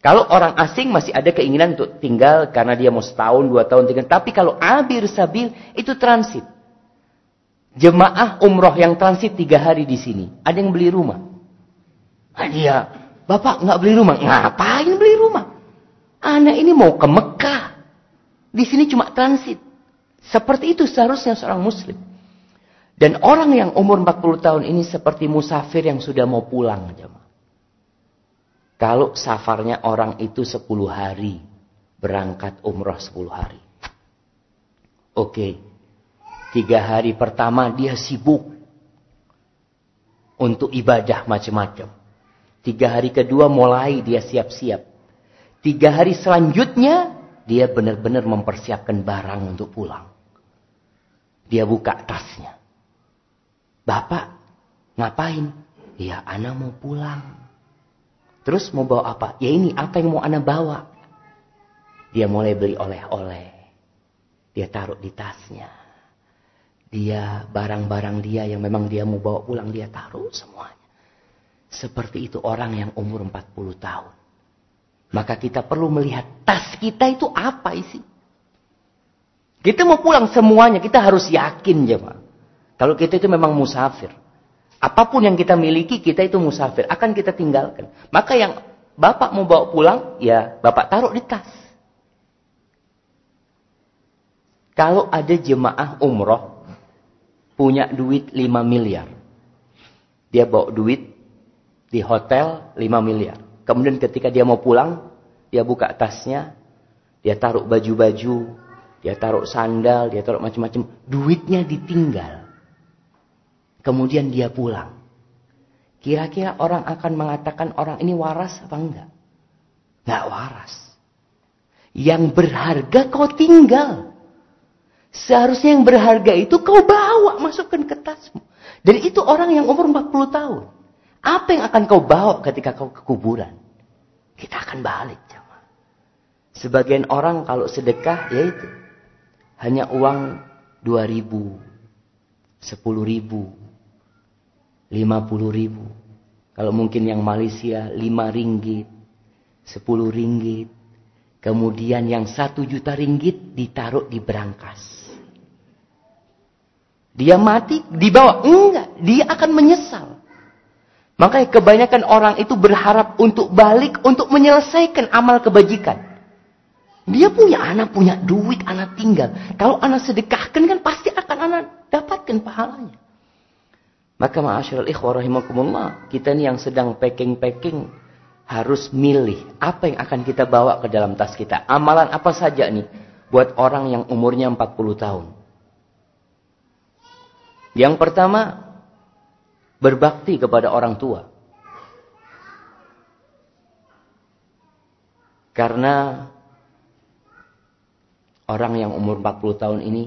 Kalau orang asing masih ada keinginan untuk tinggal karena dia mau setahun, dua tahun tinggal. Tapi kalau abir sabil itu transit. Jemaah umroh yang transit tiga hari di sini. Ada yang beli rumah. Dia, bapak nggak beli rumah. Ngapain beli rumah? Anak ini mau ke Mekah. Di sini cuma transit. Seperti itu seharusnya seorang muslim. Dan orang yang umur 40 tahun ini seperti musafir yang sudah mau pulang. Kalau safarnya orang itu 10 hari. Berangkat umroh 10 hari. Oke. Tiga hari pertama dia sibuk. Untuk ibadah macam-macam. Tiga hari kedua mulai dia siap-siap. Tiga hari selanjutnya dia benar-benar mempersiapkan barang untuk pulang. Dia buka tasnya. Bapak, ngapain? Ya, anak mau pulang. Terus mau bawa apa? Ya ini, apa yang mau anak bawa? Dia mulai beli oleh-oleh. Dia taruh di tasnya. Dia, barang-barang dia yang memang dia mau bawa pulang, dia taruh semuanya. Seperti itu orang yang umur 40 tahun. Maka kita perlu melihat tas kita itu apa isi. Kita mau pulang semuanya, kita harus yakin jemaah. Kalau kita itu memang musafir. Apa pun yang kita miliki, kita itu musafir. Akan kita tinggalkan. Maka yang Bapak mau bawa pulang, ya Bapak taruh di tas. Kalau ada jemaah umroh, punya duit 5 miliar. Dia bawa duit di hotel 5 miliar. Kemudian ketika dia mau pulang, dia buka tasnya, dia taruh baju-baju, dia taruh sandal, dia taruh macam-macam. Duitnya ditinggal. Kemudian dia pulang. Kira-kira orang akan mengatakan orang ini waras apa enggak? Enggak waras. Yang berharga kau tinggal. Seharusnya yang berharga itu kau bawa, masukkan ke tasmu. Dan itu orang yang umur 40 tahun. Apa yang akan kau bawa ketika kau ke kuburan? Kita akan balik. Jamaah. Sebagian orang kalau sedekah, yaitu hanya uang 2 ribu, 10 ribu, 50 ribu. Kalau mungkin yang Malaysia 5 ringgit, 10 ringgit. Kemudian yang 1 juta ringgit ditaruh di berangkas. Dia mati, dibawa. Enggak, dia akan menyesal. Makanya kebanyakan orang itu berharap untuk balik, untuk menyelesaikan amal kebajikan. Dia punya anak, punya duit, anak tinggal. Kalau anak sedekahkan kan pasti akan anak dapatkan pahalanya. Maka ma'asyiral ikhwah rahimakumullah, kita ini yang sedang packing-packing harus milih apa yang akan kita bawa ke dalam tas kita. Amalan apa saja nih buat orang yang umurnya 40 tahun. Yang pertama, berbakti kepada orang tua. Karena orang yang umur 40 tahun ini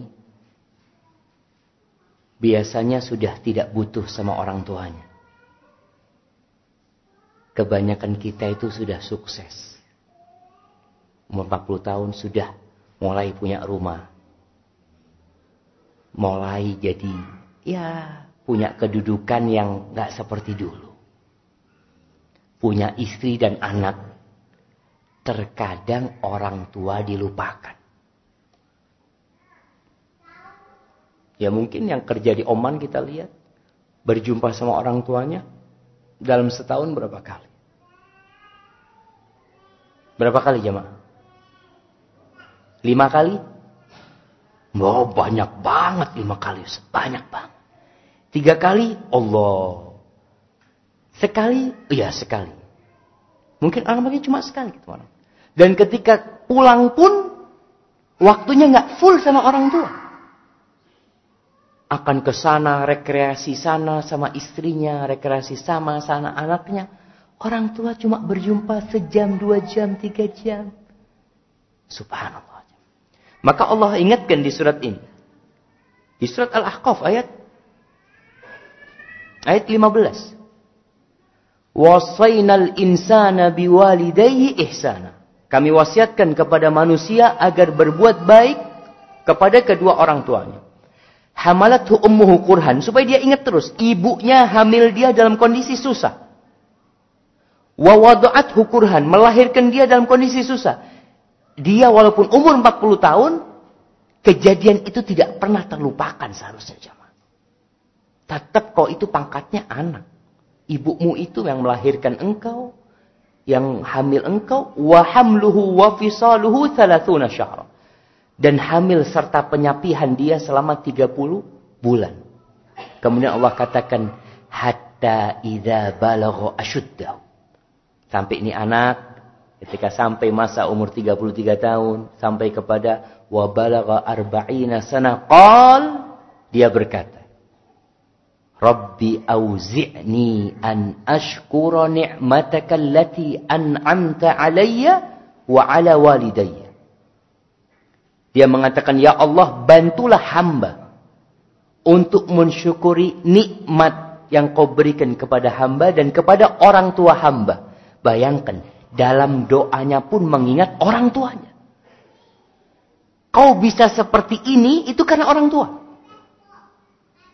biasanya sudah tidak butuh sama orang tuanya. Kebanyakan kita itu sudah sukses. Umur 40 tahun sudah mulai punya rumah. Mulai jadi ya punya kedudukan yang gak seperti dulu. Punya istri dan anak. Terkadang orang tua dilupakan. Ya mungkin yang kerja di Oman kita lihat. Berjumpa sama orang tuanya. Dalam setahun berapa kali? Berapa kali jemaah? Lima kali? Oh banyak banget lima kali. Banyak banget. Tiga kali Allah. Sekali, iya sekali. Mungkin orang cuma sekali gitu. Dan ketika pulang pun waktunya nggak full sama orang tua akan ke sana, rekreasi sana sama istrinya, rekreasi sama sana anaknya. Orang tua cuma berjumpa sejam, dua jam, tiga jam. Subhanallah. Maka Allah ingatkan di surat ini. Di surat Al-Ahqaf ayat ayat 15. Wasainal insana biwalidayhi ihsana. Kami wasiatkan kepada manusia agar berbuat baik kepada kedua orang tuanya. Hamalathu ummuhu kurhan. Supaya dia ingat terus. Ibunya hamil dia dalam kondisi susah. Wa wadu'athu kurhan. Melahirkan dia dalam kondisi susah. Dia walaupun umur 40 tahun. Kejadian itu tidak pernah terlupakan seharusnya. Tetap kau itu pangkatnya anak. Ibumu itu yang melahirkan engkau. Yang hamil engkau. Wa hamluhu wa fisaluhu thalathuna dan hamil serta penyapihan dia selama 30 bulan. Kemudian Allah katakan hatta idza balagha ashuddahu. Sampai ini anak ketika sampai masa umur 33 tahun sampai kepada wa balagha arba'ina sana qal dia berkata Rabbi auzi'ni an ashkura ni'mataka allati an'amta alayya wa ala walidayya. Dia mengatakan, Ya Allah, bantulah hamba untuk mensyukuri nikmat yang kau berikan kepada hamba dan kepada orang tua hamba. Bayangkan, dalam doanya pun mengingat orang tuanya. Kau bisa seperti ini, itu karena orang tua.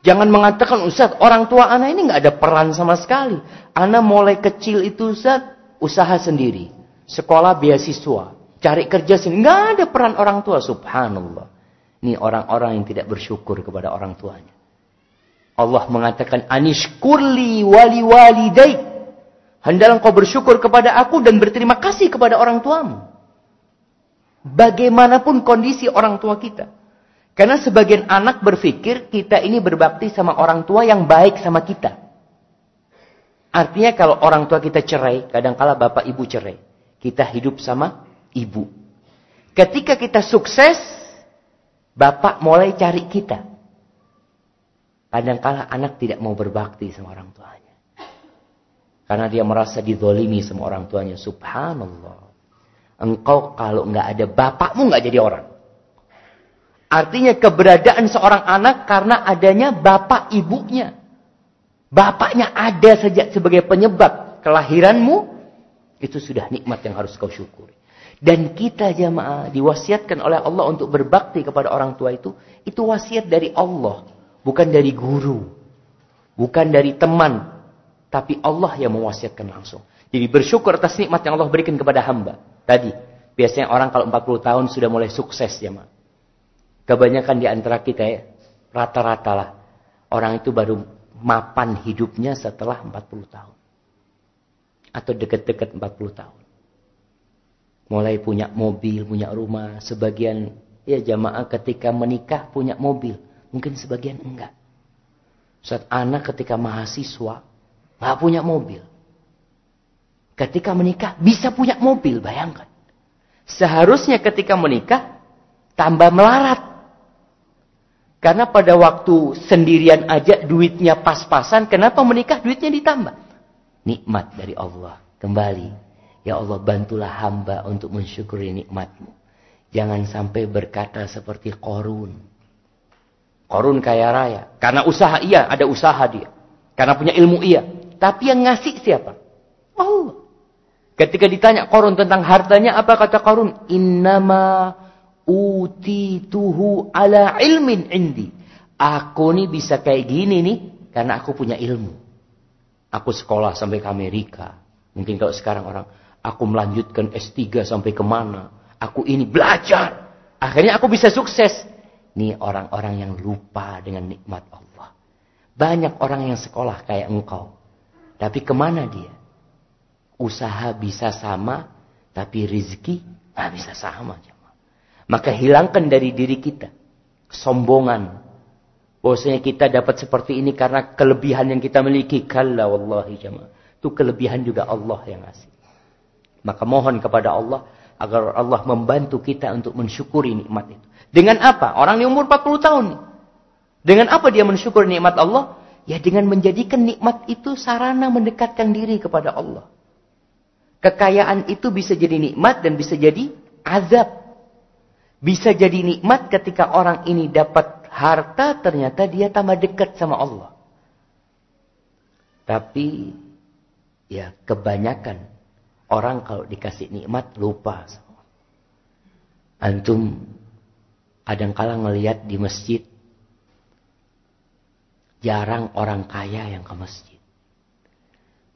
Jangan mengatakan, Ustaz, orang tua anak ini nggak ada peran sama sekali. Anak mulai kecil itu, Ustaz, usaha sendiri. Sekolah beasiswa. Cari kerja sendiri. Nggak ada peran orang tua, subhanallah. Ini orang-orang yang tidak bersyukur kepada orang tuanya. Allah mengatakan, Anishkurli wali walidai. Hendaklah kau bersyukur kepada aku dan berterima kasih kepada orang tuamu. Bagaimanapun kondisi orang tua kita. Karena sebagian anak berpikir kita ini berbakti sama orang tua yang baik sama kita. Artinya kalau orang tua kita cerai, kadangkala bapak ibu cerai. Kita hidup sama ibu. Ketika kita sukses, bapak mulai cari kita. Kadangkala anak tidak mau berbakti sama orang tuanya. Karena dia merasa didolimi sama orang tuanya. Subhanallah. Engkau kalau nggak ada bapakmu nggak jadi orang. Artinya keberadaan seorang anak karena adanya bapak ibunya. Bapaknya ada sejak sebagai penyebab kelahiranmu. Itu sudah nikmat yang harus kau syukuri. Dan kita jamaah diwasiatkan oleh Allah untuk berbakti kepada orang tua itu. Itu wasiat dari Allah. Bukan dari guru. Bukan dari teman. Tapi Allah yang mewasiatkan langsung. Jadi bersyukur atas nikmat yang Allah berikan kepada hamba. Tadi. Biasanya orang kalau 40 tahun sudah mulai sukses jamaah. Kebanyakan di antara kita ya, rata-rata lah. Orang itu baru mapan hidupnya setelah 40 tahun. Atau dekat-dekat 40 tahun. Mulai punya mobil, punya rumah. Sebagian ya jamaah ketika menikah punya mobil. Mungkin sebagian enggak. Saat anak ketika mahasiswa, nggak punya mobil. Ketika menikah bisa punya mobil, bayangkan. Seharusnya ketika menikah tambah melarat. Karena pada waktu sendirian aja duitnya pas-pasan, kenapa menikah duitnya ditambah? Nikmat dari Allah. Kembali, ya Allah bantulah hamba untuk mensyukuri nikmatmu. Jangan sampai berkata seperti korun. Korun kaya raya. Karena usaha iya, ada usaha dia. Karena punya ilmu iya. Tapi yang ngasih siapa? Allah. Ketika ditanya korun tentang hartanya, apa kata korun? Innama utituhu ala ilmin indi. Aku nih bisa kayak gini nih karena aku punya ilmu. Aku sekolah sampai ke Amerika. Mungkin kalau sekarang orang, aku melanjutkan S3 sampai ke mana. Aku ini belajar. Akhirnya aku bisa sukses. Ini orang-orang yang lupa dengan nikmat Allah. Banyak orang yang sekolah kayak engkau. Tapi ke mana dia? Usaha bisa sama, tapi rizki nggak bisa sama. Maka hilangkan dari diri kita kesombongan. Bahwasanya kita dapat seperti ini karena kelebihan yang kita miliki. Kalla wallahi jamaah. Itu kelebihan juga Allah yang ngasih. Maka mohon kepada Allah agar Allah membantu kita untuk mensyukuri nikmat itu. Dengan apa? Orang yang umur 40 tahun. Dengan apa dia mensyukuri nikmat Allah? Ya dengan menjadikan nikmat itu sarana mendekatkan diri kepada Allah. Kekayaan itu bisa jadi nikmat dan bisa jadi azab. Bisa jadi nikmat ketika orang ini dapat harta ternyata dia tambah dekat sama Allah. Tapi ya kebanyakan orang kalau dikasih nikmat lupa. Antum kadang-kala ngelihat di masjid jarang orang kaya yang ke masjid.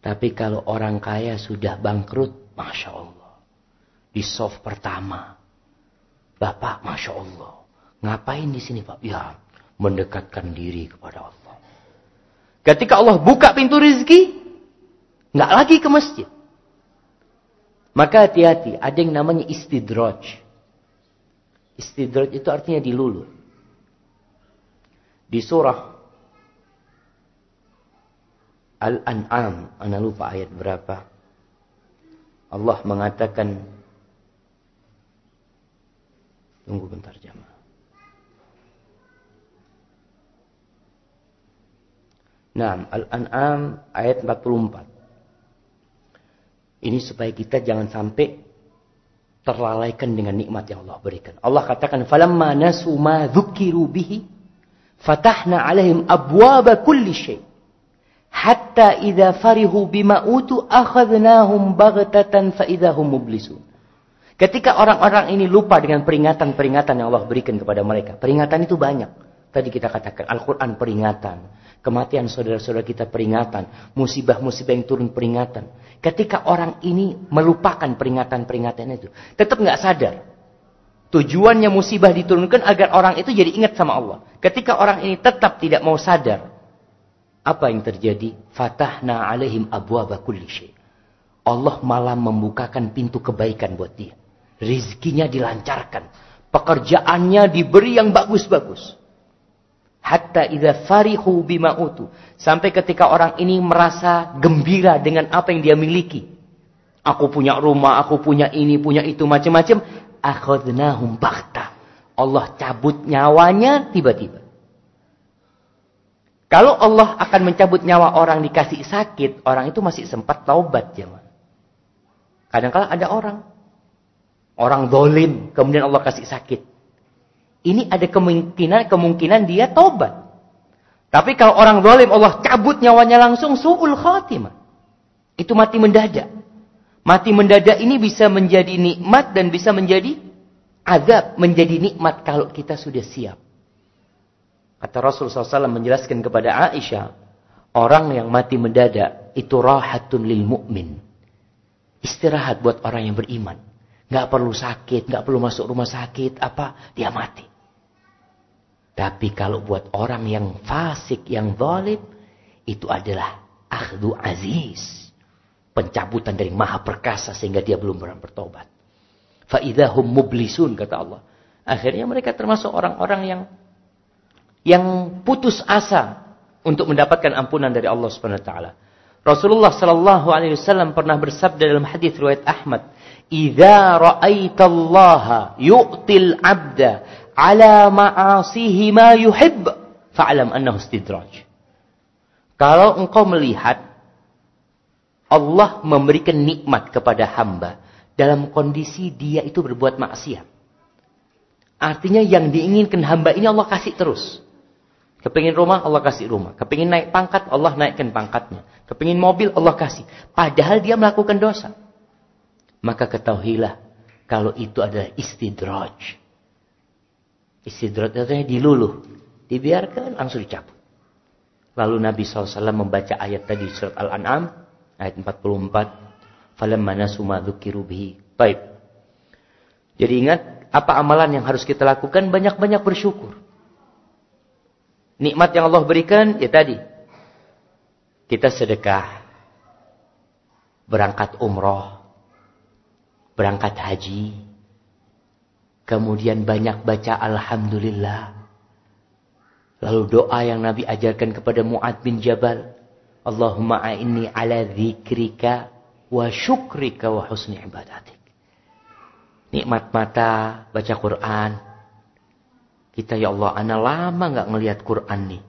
Tapi kalau orang kaya sudah bangkrut, Masya Allah. Di soft pertama. Bapak, Masya Allah. Ngapain di sini Pak? Ya, mendekatkan diri kepada Allah. Ketika Allah buka pintu rizki, nggak lagi ke masjid. Maka hati-hati, ada yang namanya istidraj. Istidraj itu artinya dilulu. Di surah Al-An'am, Anda lupa ayat berapa. Allah mengatakan Tunggu bentar jamaah. Nah, Al-An'am ayat 44. Ini supaya kita jangan sampai terlalaikan dengan nikmat yang Allah berikan. Allah katakan, "Falamma nasu ma dzukiru bihi, fatahna 'alaihim abwaba kulli syai." Hatta idza farihu bima utu akhadnahum baghtatan fa idahum mublisun. Ketika orang-orang ini lupa dengan peringatan-peringatan yang Allah berikan kepada mereka. Peringatan itu banyak. Tadi kita katakan Al-Quran peringatan. Kematian saudara-saudara kita peringatan. Musibah-musibah yang turun peringatan. Ketika orang ini melupakan peringatan-peringatan itu. Tetap nggak sadar. Tujuannya musibah diturunkan agar orang itu jadi ingat sama Allah. Ketika orang ini tetap tidak mau sadar. Apa yang terjadi? Fatahna alaihim abwaba kulli. Allah malah membukakan pintu kebaikan buat dia. Rizkinya dilancarkan. Pekerjaannya diberi yang bagus-bagus. Hatta idza farihu bima. Sampai ketika orang ini merasa gembira dengan apa yang dia miliki. Aku punya rumah, aku punya ini, punya itu, macam-macam. Akhadnahum baghta. Allah cabut nyawanya tiba-tiba. Kalau Allah akan mencabut nyawa orang dikasih sakit, orang itu masih sempat taubat. Kadang-kadang ada orang. Orang dolim, kemudian Allah kasih sakit. Ini ada kemungkinan kemungkinan dia tobat. Tapi kalau orang zalim Allah cabut nyawanya langsung suul khatimah. Itu mati mendadak. Mati mendadak ini bisa menjadi nikmat dan bisa menjadi azab, menjadi nikmat kalau kita sudah siap. Kata Rasulullah SAW menjelaskan kepada Aisyah, orang yang mati mendadak itu rahatun lil mu'min. Istirahat buat orang yang beriman. Gak perlu sakit, gak perlu masuk rumah sakit, apa, dia mati. Tapi kalau buat orang yang fasik, yang zalim, itu adalah akhdu aziz. Pencabutan dari maha perkasa sehingga dia belum bertobat. Fa'idahum mublisun, kata Allah. Akhirnya mereka termasuk orang-orang yang yang putus asa untuk mendapatkan ampunan dari Allah Subhanahu wa taala. Rasulullah sallallahu alaihi wasallam pernah bersabda dalam hadis riwayat Ahmad, "Idza ra'aitallaha yu'til 'abda ala ma'asihi ma yuhib fa'lam annahu istidraj. Kalau engkau melihat Allah memberikan nikmat kepada hamba dalam kondisi dia itu berbuat maksiat. Artinya yang diinginkan hamba ini Allah kasih terus. Kepingin rumah, Allah kasih rumah. Kepingin naik pangkat, Allah naikkan pangkatnya. Kepingin mobil, Allah kasih. Padahal dia melakukan dosa. Maka ketahuilah, kalau itu adalah istidraj. Istidrat artinya diluluh. Dibiarkan langsung dicabut. Lalu Nabi SAW membaca ayat tadi surat Al-An'am. Ayat 44. Falamma nasu ma bihi. Baik. Jadi ingat, apa amalan yang harus kita lakukan? Banyak-banyak bersyukur. Nikmat yang Allah berikan, ya tadi. Kita sedekah. Berangkat umroh. Berangkat haji Kemudian banyak baca Alhamdulillah. Lalu doa yang Nabi ajarkan kepada Mu'ad bin Jabal. Allahumma a'inni ala zikrika wa syukrika wa husni ibadatik. Nikmat mata, baca Quran. Kita ya Allah, ana lama nggak ngelihat Quran nih.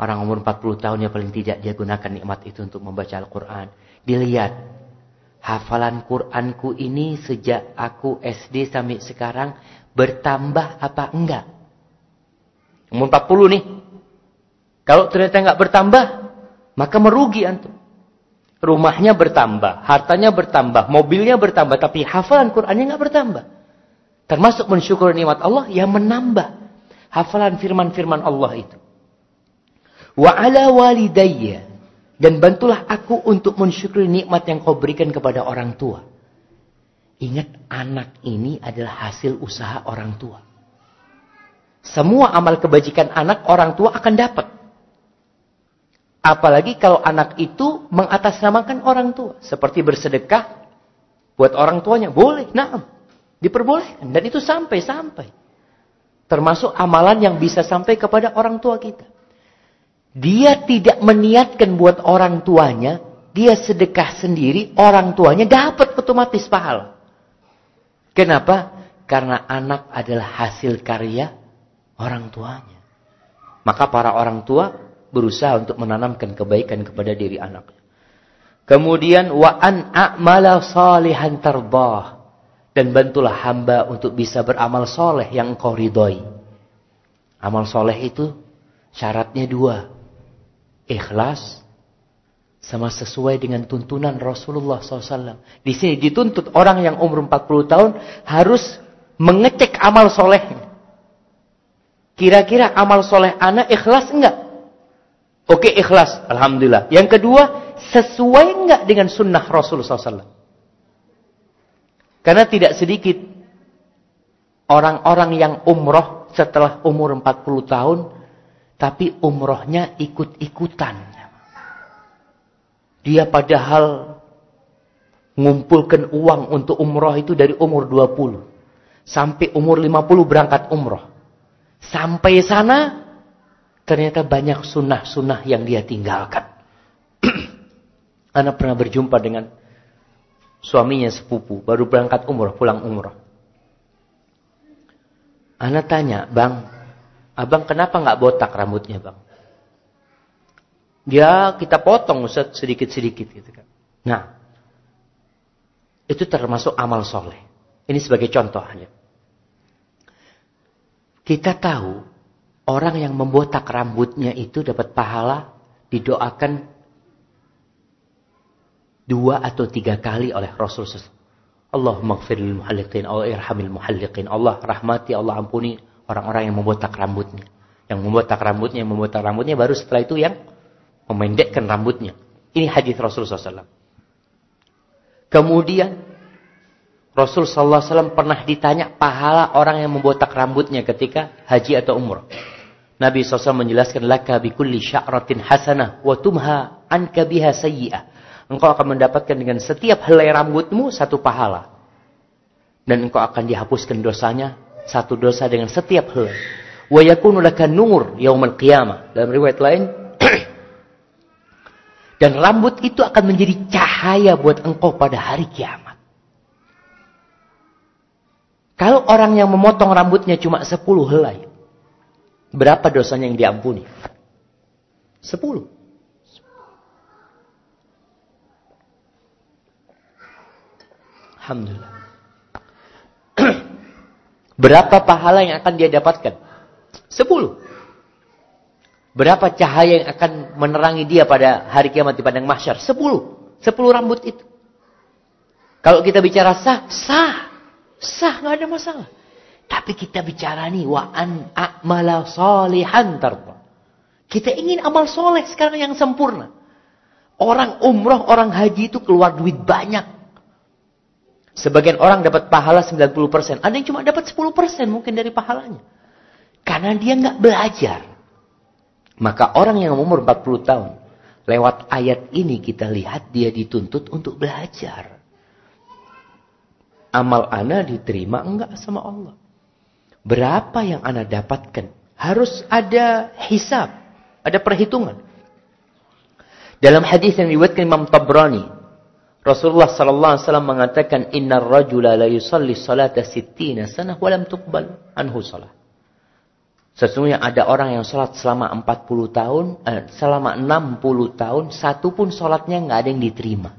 Orang umur 40 tahun ya paling tidak dia gunakan nikmat itu untuk membaca Al-Quran. Dilihat hafalan Quranku ini sejak aku SD sampai sekarang bertambah apa enggak? Umur 40 nih. Kalau ternyata enggak bertambah, maka merugi antum. Rumahnya bertambah, hartanya bertambah, mobilnya bertambah, tapi hafalan Qurannya enggak bertambah. Termasuk mensyukur nikmat Allah yang menambah hafalan firman-firman Allah itu. Wa ala walidayya dan bantulah aku untuk mensyukuri nikmat yang kau berikan kepada orang tua. Ingat anak ini adalah hasil usaha orang tua. Semua amal kebajikan anak orang tua akan dapat. Apalagi kalau anak itu mengatasnamakan orang tua. Seperti bersedekah buat orang tuanya. Boleh, nah. Diperbolehkan. Dan itu sampai-sampai. Termasuk amalan yang bisa sampai kepada orang tua kita. Dia tidak meniatkan buat orang tuanya, dia sedekah sendiri, orang tuanya dapat otomatis pahala. Kenapa? Karena anak adalah hasil karya orang tuanya. Maka para orang tua berusaha untuk menanamkan kebaikan kepada diri anak. Kemudian wa an a'mala salihan tarbah dan bantulah hamba untuk bisa beramal soleh yang kau ridhoi. Amal soleh itu syaratnya dua. Ikhlas sama sesuai dengan tuntunan Rasulullah SAW. Di sini dituntut orang yang umur 40 tahun harus mengecek amal solehnya. Kira-kira amal soleh anak ikhlas enggak? Oke ikhlas, Alhamdulillah. Yang kedua, sesuai enggak dengan sunnah Rasulullah SAW? Karena tidak sedikit orang-orang yang umroh setelah umur 40 tahun, tapi umrohnya ikut-ikutan. Dia padahal ngumpulkan uang untuk umroh itu dari umur 20. Sampai umur 50 berangkat umroh. Sampai sana, ternyata banyak sunnah-sunnah yang dia tinggalkan. Anak pernah berjumpa dengan suaminya sepupu, baru berangkat umroh, pulang umroh. Anak tanya, bang, abang kenapa nggak botak rambutnya bang? dia kita potong sedikit-sedikit gitu kan. Nah, itu termasuk amal soleh. Ini sebagai contoh hanya. Kita tahu orang yang membotak rambutnya itu dapat pahala didoakan dua atau tiga kali oleh Rasulullah. Allah maghfiril muhalliqin, Allah irhamil muhalliqin. Allah rahmati, Allah ampuni orang-orang yang membotak rambutnya. Yang membotak rambutnya, yang membotak rambutnya baru setelah itu yang memendekkan rambutnya. Ini hadis Rasulullah SAW. Kemudian Rasul SAW pernah ditanya pahala orang yang membotak rambutnya ketika haji atau umrah. Nabi SAW menjelaskan laka bikulli sya'ratin hasanah wa tumha anka biha sayyi'ah. Engkau akan mendapatkan dengan setiap helai rambutmu satu pahala. Dan engkau akan dihapuskan dosanya satu dosa dengan setiap helai. Wa yakunu laka nur yaumal qiyamah. Dalam riwayat lain dan rambut itu akan menjadi cahaya buat engkau pada hari kiamat. Kalau orang yang memotong rambutnya cuma 10 helai. Berapa dosanya yang diampuni? 10. Alhamdulillah. Berapa pahala yang akan dia dapatkan? 10. Berapa cahaya yang akan menerangi dia pada hari kiamat di padang mahsyar? Sepuluh. Sepuluh rambut itu. Kalau kita bicara sah, sah. Sah, nggak ada masalah. Tapi kita bicara nih, wa'an a'mala solihan. Kita ingin amal soleh sekarang yang sempurna. Orang umroh, orang haji itu keluar duit banyak. Sebagian orang dapat pahala 90%. Ada yang cuma dapat 10% mungkin dari pahalanya. Karena dia nggak belajar. Maka orang yang umur 40 tahun, lewat ayat ini kita lihat dia dituntut untuk belajar. Amal ana diterima enggak sama Allah? Berapa yang ana dapatkan? Harus ada hisab, ada perhitungan. Dalam hadis yang diriwayatkan Imam Tabrani, Rasulullah sallallahu alaihi wasallam mengatakan innar rajula la yusalli salata sittina sanah wa lam tuqbal anhu salat. Sesungguhnya ada orang yang sholat selama 40 tahun, eh, selama 60 tahun, satu pun sholatnya nggak ada yang diterima.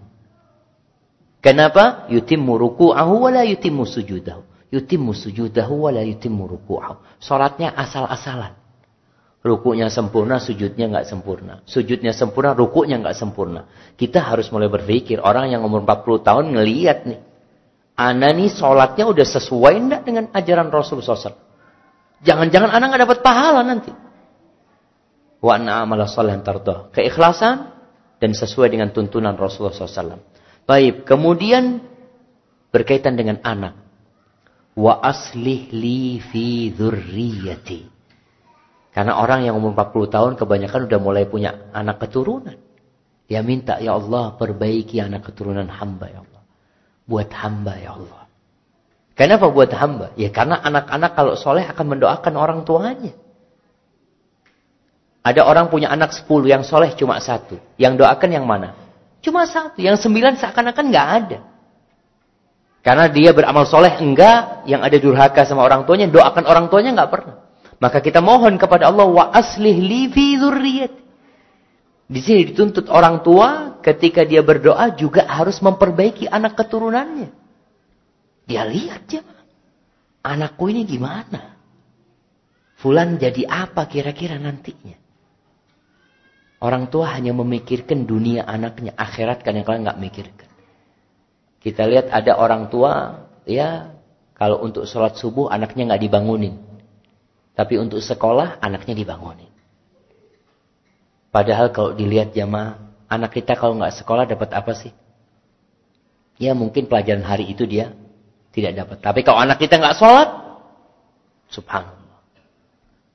Kenapa? Yutimmu ruku'ahu wa la yutimmu sujudahu. Yutimmu sujudahu wa la yutimmu ruku'ahu. Sholatnya asal-asalan. Rukunya sempurna, sujudnya nggak sempurna. Sujudnya sempurna, rukunya nggak sempurna. Kita harus mulai berpikir, orang yang umur 40 tahun ngeliat nih. Ana nih sholatnya udah sesuai enggak dengan ajaran Rasulullah SAW? Jangan-jangan anak nggak dapat pahala nanti. Wa na'amala salihan tardah. Keikhlasan dan sesuai dengan tuntunan Rasulullah SAW. Baik, kemudian berkaitan dengan anak. Wa aslih li fi dhurriyati. Karena orang yang umur 40 tahun kebanyakan udah mulai punya anak keturunan. Dia minta, ya Allah perbaiki anak keturunan hamba ya Allah. Buat hamba ya Allah. Kenapa buat hamba? Ya karena anak-anak kalau soleh akan mendoakan orang tuanya. Ada orang punya anak sepuluh, yang soleh cuma satu. Yang doakan yang mana? Cuma satu. Yang sembilan seakan-akan nggak ada. Karena dia beramal soleh enggak, yang ada durhaka sama orang tuanya, doakan orang tuanya enggak pernah. Maka kita mohon kepada Allah wa aslih li fi dzurriyyat. Di sini dituntut orang tua ketika dia berdoa juga harus memperbaiki anak keturunannya. Dia lihat ya, anakku ini gimana? Fulan jadi apa kira-kira nantinya? Orang tua hanya memikirkan dunia anaknya, akhirat kan yang kalian nggak mikirkan. Kita lihat ada orang tua, ya kalau untuk sholat subuh anaknya nggak dibangunin. Tapi untuk sekolah anaknya dibangunin. Padahal kalau dilihat jamaah, anak kita kalau nggak sekolah dapat apa sih? Ya mungkin pelajaran hari itu dia tidak dapat. Tapi kalau anak kita nggak sholat, subhanallah.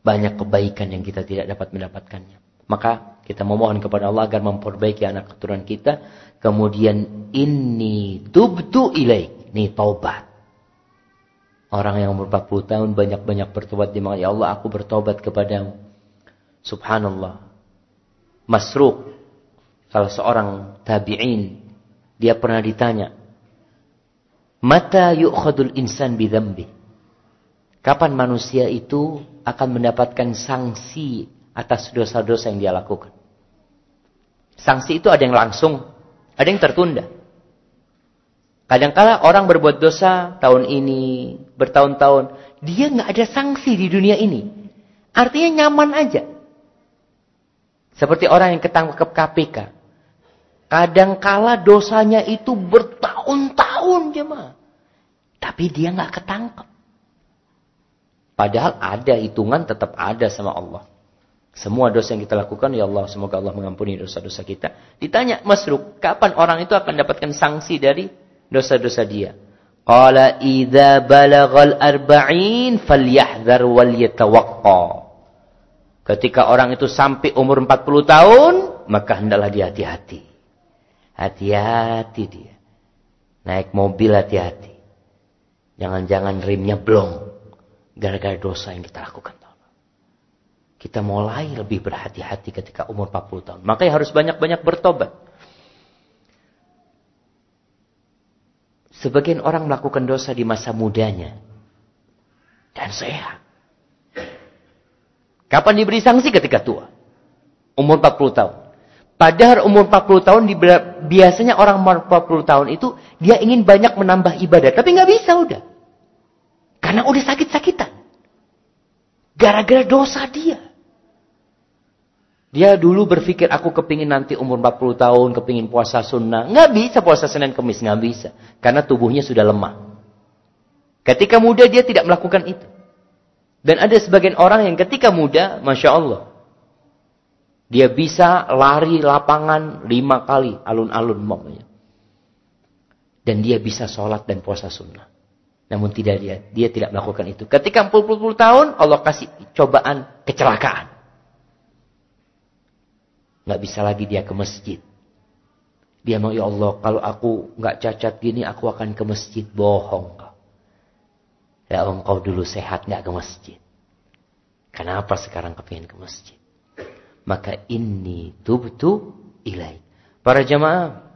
Banyak kebaikan yang kita tidak dapat mendapatkannya. Maka kita memohon kepada Allah agar memperbaiki anak keturunan kita Kemudian ini tubtu ilaik. Ini taubat. Orang yang umur 40 tahun banyak-banyak bertobat di Ya Allah aku bertobat kepadamu. Subhanallah. Masruk. Salah seorang tabi'in. Dia pernah ditanya. Mata yu'khadul insan bidhambi. Kapan manusia itu akan mendapatkan sanksi atas dosa-dosa yang dia lakukan. Sanksi itu ada yang langsung, ada yang tertunda. Kadangkala orang berbuat dosa tahun ini, bertahun-tahun, dia nggak ada sanksi di dunia ini. Artinya nyaman aja. Seperti orang yang ketangkep KPK. Kadangkala dosanya itu bertahun-tahun jemaah. Tapi dia nggak ketangkep. Padahal ada hitungan tetap ada sama Allah. Semua dosa yang kita lakukan, ya Allah, semoga Allah mengampuni dosa-dosa kita. Ditanya, Masruk, kapan orang itu akan dapatkan sanksi dari dosa-dosa dia? Qala idza balagal arba'in falyahdhar wal yatawaqqa. Ketika orang itu sampai umur 40 tahun, maka hendaklah dia hati-hati. Hati-hati dia. Naik mobil hati-hati. Jangan-jangan rimnya blong. Gara-gara dosa yang kita lakukan kita mulai lebih berhati-hati ketika umur 40 tahun. Makanya harus banyak-banyak bertobat. Sebagian orang melakukan dosa di masa mudanya. Dan sehat. Kapan diberi sanksi ketika tua? Umur 40 tahun. Padahal umur 40 tahun, biasanya orang umur 40 tahun itu, dia ingin banyak menambah ibadah. Tapi nggak bisa udah. Karena udah sakit-sakitan. Gara-gara dosa dia. Dia dulu berpikir aku kepingin nanti umur 40 tahun, kepingin puasa sunnah. Nggak bisa puasa Senin Kemis, nggak bisa. Karena tubuhnya sudah lemah. Ketika muda dia tidak melakukan itu. Dan ada sebagian orang yang ketika muda, Masya Allah. Dia bisa lari lapangan lima kali, alun-alun mamanya. Dan dia bisa sholat dan puasa sunnah. Namun tidak dia, dia tidak melakukan itu. Ketika 40 tahun, Allah kasih cobaan kecelakaan nggak bisa lagi dia ke masjid. Dia mau ya Allah kalau aku nggak cacat gini aku akan ke masjid bohong kau. Ya engkau dulu sehat nggak ke masjid. Kenapa sekarang kepingin ke masjid? Maka ini tubtu ilai. Para jemaah,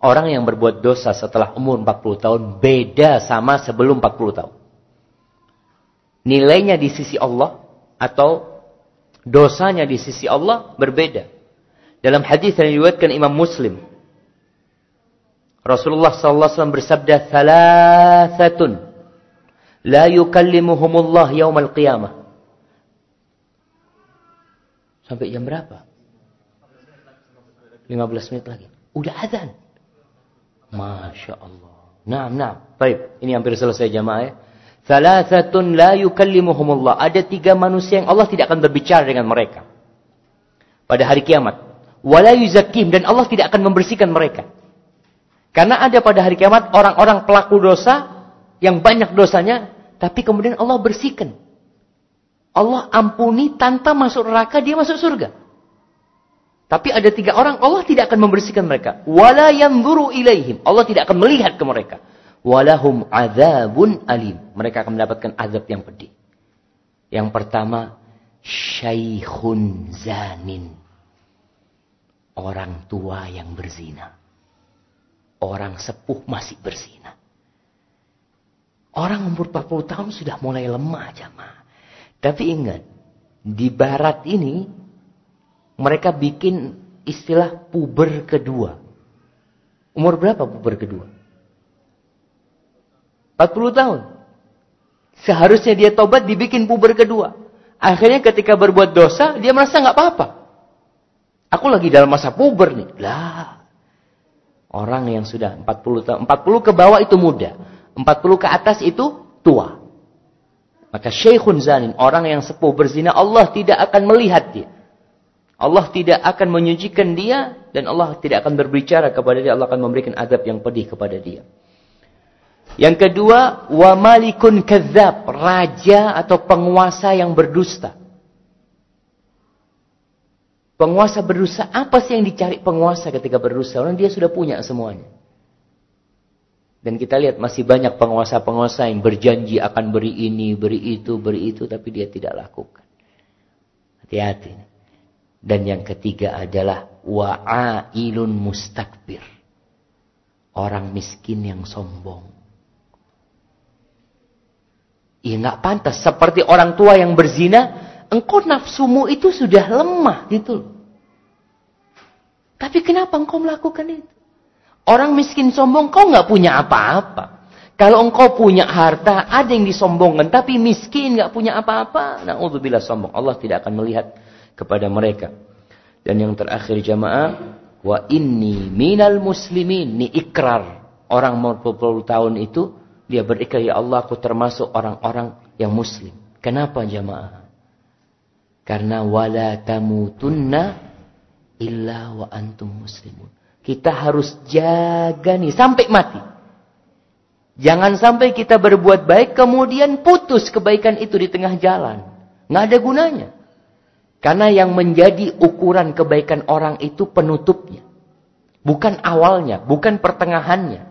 orang yang berbuat dosa setelah umur 40 tahun beda sama sebelum 40 tahun. Nilainya di sisi Allah atau dosanya di sisi Allah berbeda. Dalam hadis yang diriwayatkan Imam Muslim, Rasulullah sallallahu alaihi wasallam bersabda, "Thalathatun la yukallimuhumullah yaumal qiyamah." Sampai jam berapa? 15 menit lagi. Udah azan. Masya Allah. Nah, nah. Baik, ini hampir selesai jamaah ya. Thalathatun la yukallimuhumullah. Ada tiga manusia yang Allah tidak akan berbicara dengan mereka. Pada hari kiamat. Wala yuzakim. Dan Allah tidak akan membersihkan mereka. Karena ada pada hari kiamat orang-orang pelaku dosa. Yang banyak dosanya. Tapi kemudian Allah bersihkan. Allah ampuni tanpa masuk neraka dia masuk surga. Tapi ada tiga orang Allah tidak akan membersihkan mereka. Wala yanzuru ilaihim. Allah tidak akan melihat ke mereka walahum azabun alim. Mereka akan mendapatkan azab yang pedih. Yang pertama, syaikhun zanin. Orang tua yang berzina. Orang sepuh masih berzina. Orang umur 40 tahun sudah mulai lemah jamaah. Tapi ingat, di barat ini mereka bikin istilah puber kedua. Umur berapa puber kedua? 40 tahun. Seharusnya dia tobat dibikin puber kedua. Akhirnya ketika berbuat dosa, dia merasa nggak apa-apa. Aku lagi dalam masa puber nih. Lah. Orang yang sudah 40 tahun, 40 ke bawah itu muda. 40 ke atas itu tua. Maka syekhun zanin, orang yang sepuh berzina, Allah tidak akan melihat dia. Allah tidak akan menyucikan dia dan Allah tidak akan berbicara kepada dia. Allah akan memberikan adab yang pedih kepada dia. Yang kedua, wa malikun kadzab, raja atau penguasa yang berdusta. Penguasa berdusta, apa sih yang dicari penguasa ketika berdusta? Orang dia sudah punya semuanya. Dan kita lihat masih banyak penguasa-penguasa yang berjanji akan beri ini, beri itu, beri itu, tapi dia tidak lakukan. Hati-hati. Dan yang ketiga adalah wa'ailun mustakbir. Orang miskin yang sombong. Ya nggak pantas. Seperti orang tua yang berzina, engkau nafsumu itu sudah lemah gitu Tapi kenapa engkau melakukan itu? Orang miskin sombong, kau nggak punya apa-apa. Kalau engkau punya harta, ada yang disombongkan. Tapi miskin nggak punya apa-apa. Nah, bila sombong. Allah tidak akan melihat kepada mereka. Dan yang terakhir jamaah. Wa inni minal muslimin. Ini ikrar. Orang mau 20 tahun itu dia berikrar, ya Allah aku termasuk orang-orang yang muslim. Kenapa jamaah? Karena wala tamutunna illa wa antum muslimun. Kita harus jaga nih sampai mati. Jangan sampai kita berbuat baik kemudian putus kebaikan itu di tengah jalan. Nggak ada gunanya. Karena yang menjadi ukuran kebaikan orang itu penutupnya. Bukan awalnya, bukan pertengahannya.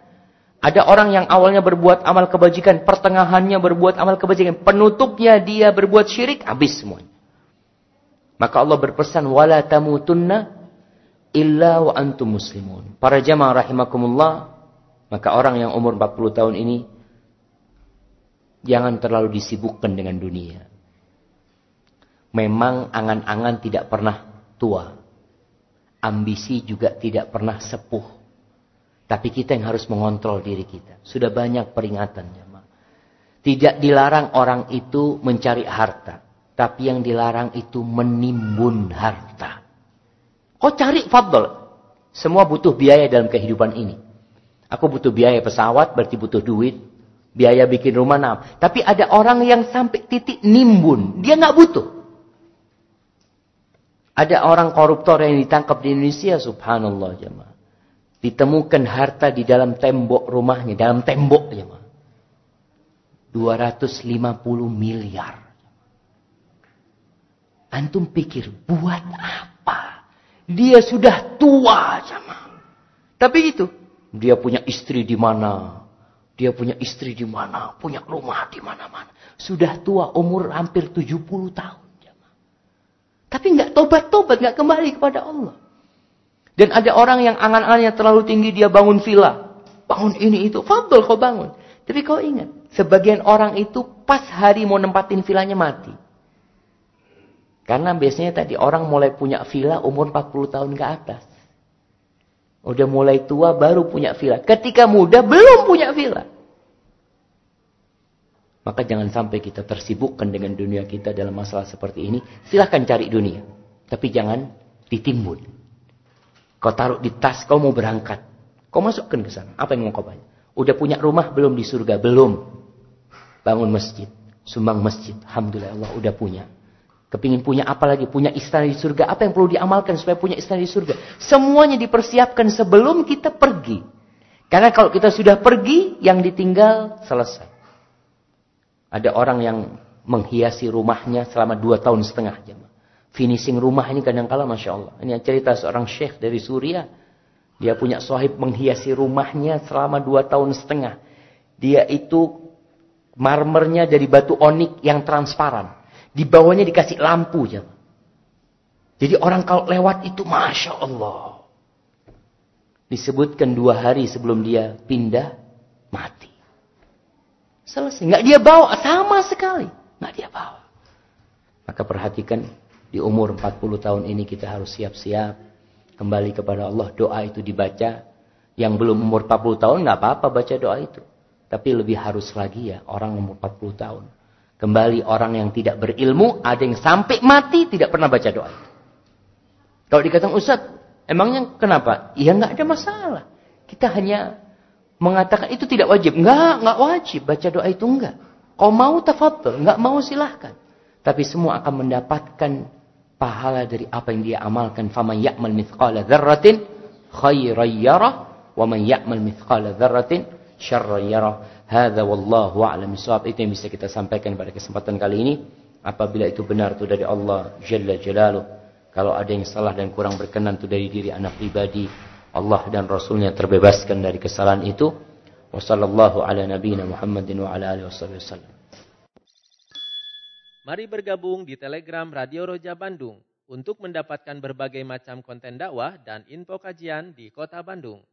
Ada orang yang awalnya berbuat amal kebajikan, pertengahannya berbuat amal kebajikan, penutupnya dia berbuat syirik, habis semuanya. Maka Allah berpesan, wala tamutunna illa wa antum muslimun. Para jamaah rahimakumullah, maka orang yang umur 40 tahun ini jangan terlalu disibukkan dengan dunia. Memang angan-angan tidak pernah tua. Ambisi juga tidak pernah sepuh. Tapi kita yang harus mengontrol diri kita. Sudah banyak peringatan. Tidak dilarang orang itu mencari harta. Tapi yang dilarang itu menimbun harta. Kau cari fadl. Semua butuh biaya dalam kehidupan ini. Aku butuh biaya pesawat, berarti butuh duit. Biaya bikin rumah, nah. Tapi ada orang yang sampai titik nimbun. Dia nggak butuh. Ada orang koruptor yang ditangkap di Indonesia, subhanallah jemaah. Ditemukan harta di dalam tembok rumahnya, dalam tembok ya, 250 miliar. Antum pikir, buat apa? Dia sudah tua, sama. Tapi itu, dia punya istri di mana? Dia punya istri di mana? Punya rumah di mana-mana. Sudah tua, umur hampir 70 tahun. Tapi nggak tobat-tobat, nggak kembali kepada Allah. Dan ada orang yang angan-angannya terlalu tinggi, dia bangun villa. Bangun ini itu. Fadol kau bangun. Tapi kau ingat, sebagian orang itu pas hari mau nempatin villanya mati. Karena biasanya tadi orang mulai punya villa umur 40 tahun ke atas. Udah mulai tua baru punya villa. Ketika muda belum punya villa. Maka jangan sampai kita tersibukkan dengan dunia kita dalam masalah seperti ini. Silahkan cari dunia. Tapi jangan ditimbun. Kau taruh di tas, kau mau berangkat. Kau masukkan ke sana. Apa yang mau kau banyak? Udah punya rumah belum di surga? Belum. Bangun masjid. Sumbang masjid. Alhamdulillah Allah udah punya. Kepingin punya apa lagi? Punya istana di surga. Apa yang perlu diamalkan supaya punya istana di surga? Semuanya dipersiapkan sebelum kita pergi. Karena kalau kita sudah pergi, yang ditinggal selesai. Ada orang yang menghiasi rumahnya selama dua tahun setengah jam finishing rumah ini kadang-kala Masya Allah. Ini cerita seorang syekh dari Suriah. Dia punya sahib menghiasi rumahnya selama dua tahun setengah. Dia itu marmernya dari batu onik yang transparan. Di bawahnya dikasih lampu. Ya. Jadi orang kalau lewat itu Masya Allah. Disebutkan dua hari sebelum dia pindah, mati. Selesai. Nggak dia bawa sama sekali. Nggak dia bawa. Maka perhatikan di umur 40 tahun ini kita harus siap-siap. Kembali kepada Allah. Doa itu dibaca. Yang belum umur 40 tahun nggak apa-apa baca doa itu. Tapi lebih harus lagi ya orang umur 40 tahun. Kembali orang yang tidak berilmu. Ada yang sampai mati tidak pernah baca doa itu. Kalau dikatakan Ustaz, emangnya kenapa? Ya nggak ada masalah. Kita hanya mengatakan itu tidak wajib. Enggak, enggak wajib. Baca doa itu enggak. Kau mau tafadhol, enggak mau silahkan. Tapi semua akan mendapatkan pahala dari apa yang dia amalkan. Faman ya'mal mithqala dzarratin khairan yarah wa man ya'mal mithqala dzarratin syarran yarah. Hadza wallahu a'lam Itu yang bisa kita sampaikan pada kesempatan kali ini. Apabila itu benar itu dari Allah Jalla Jalaluh. Kalau ada yang salah dan kurang berkenan itu dari diri anak pribadi Allah dan Rasulnya terbebaskan dari kesalahan itu. Wassallallahu ala nabiyina Mari bergabung di Telegram Radio Roja Bandung untuk mendapatkan berbagai macam konten dakwah dan info kajian di Kota Bandung.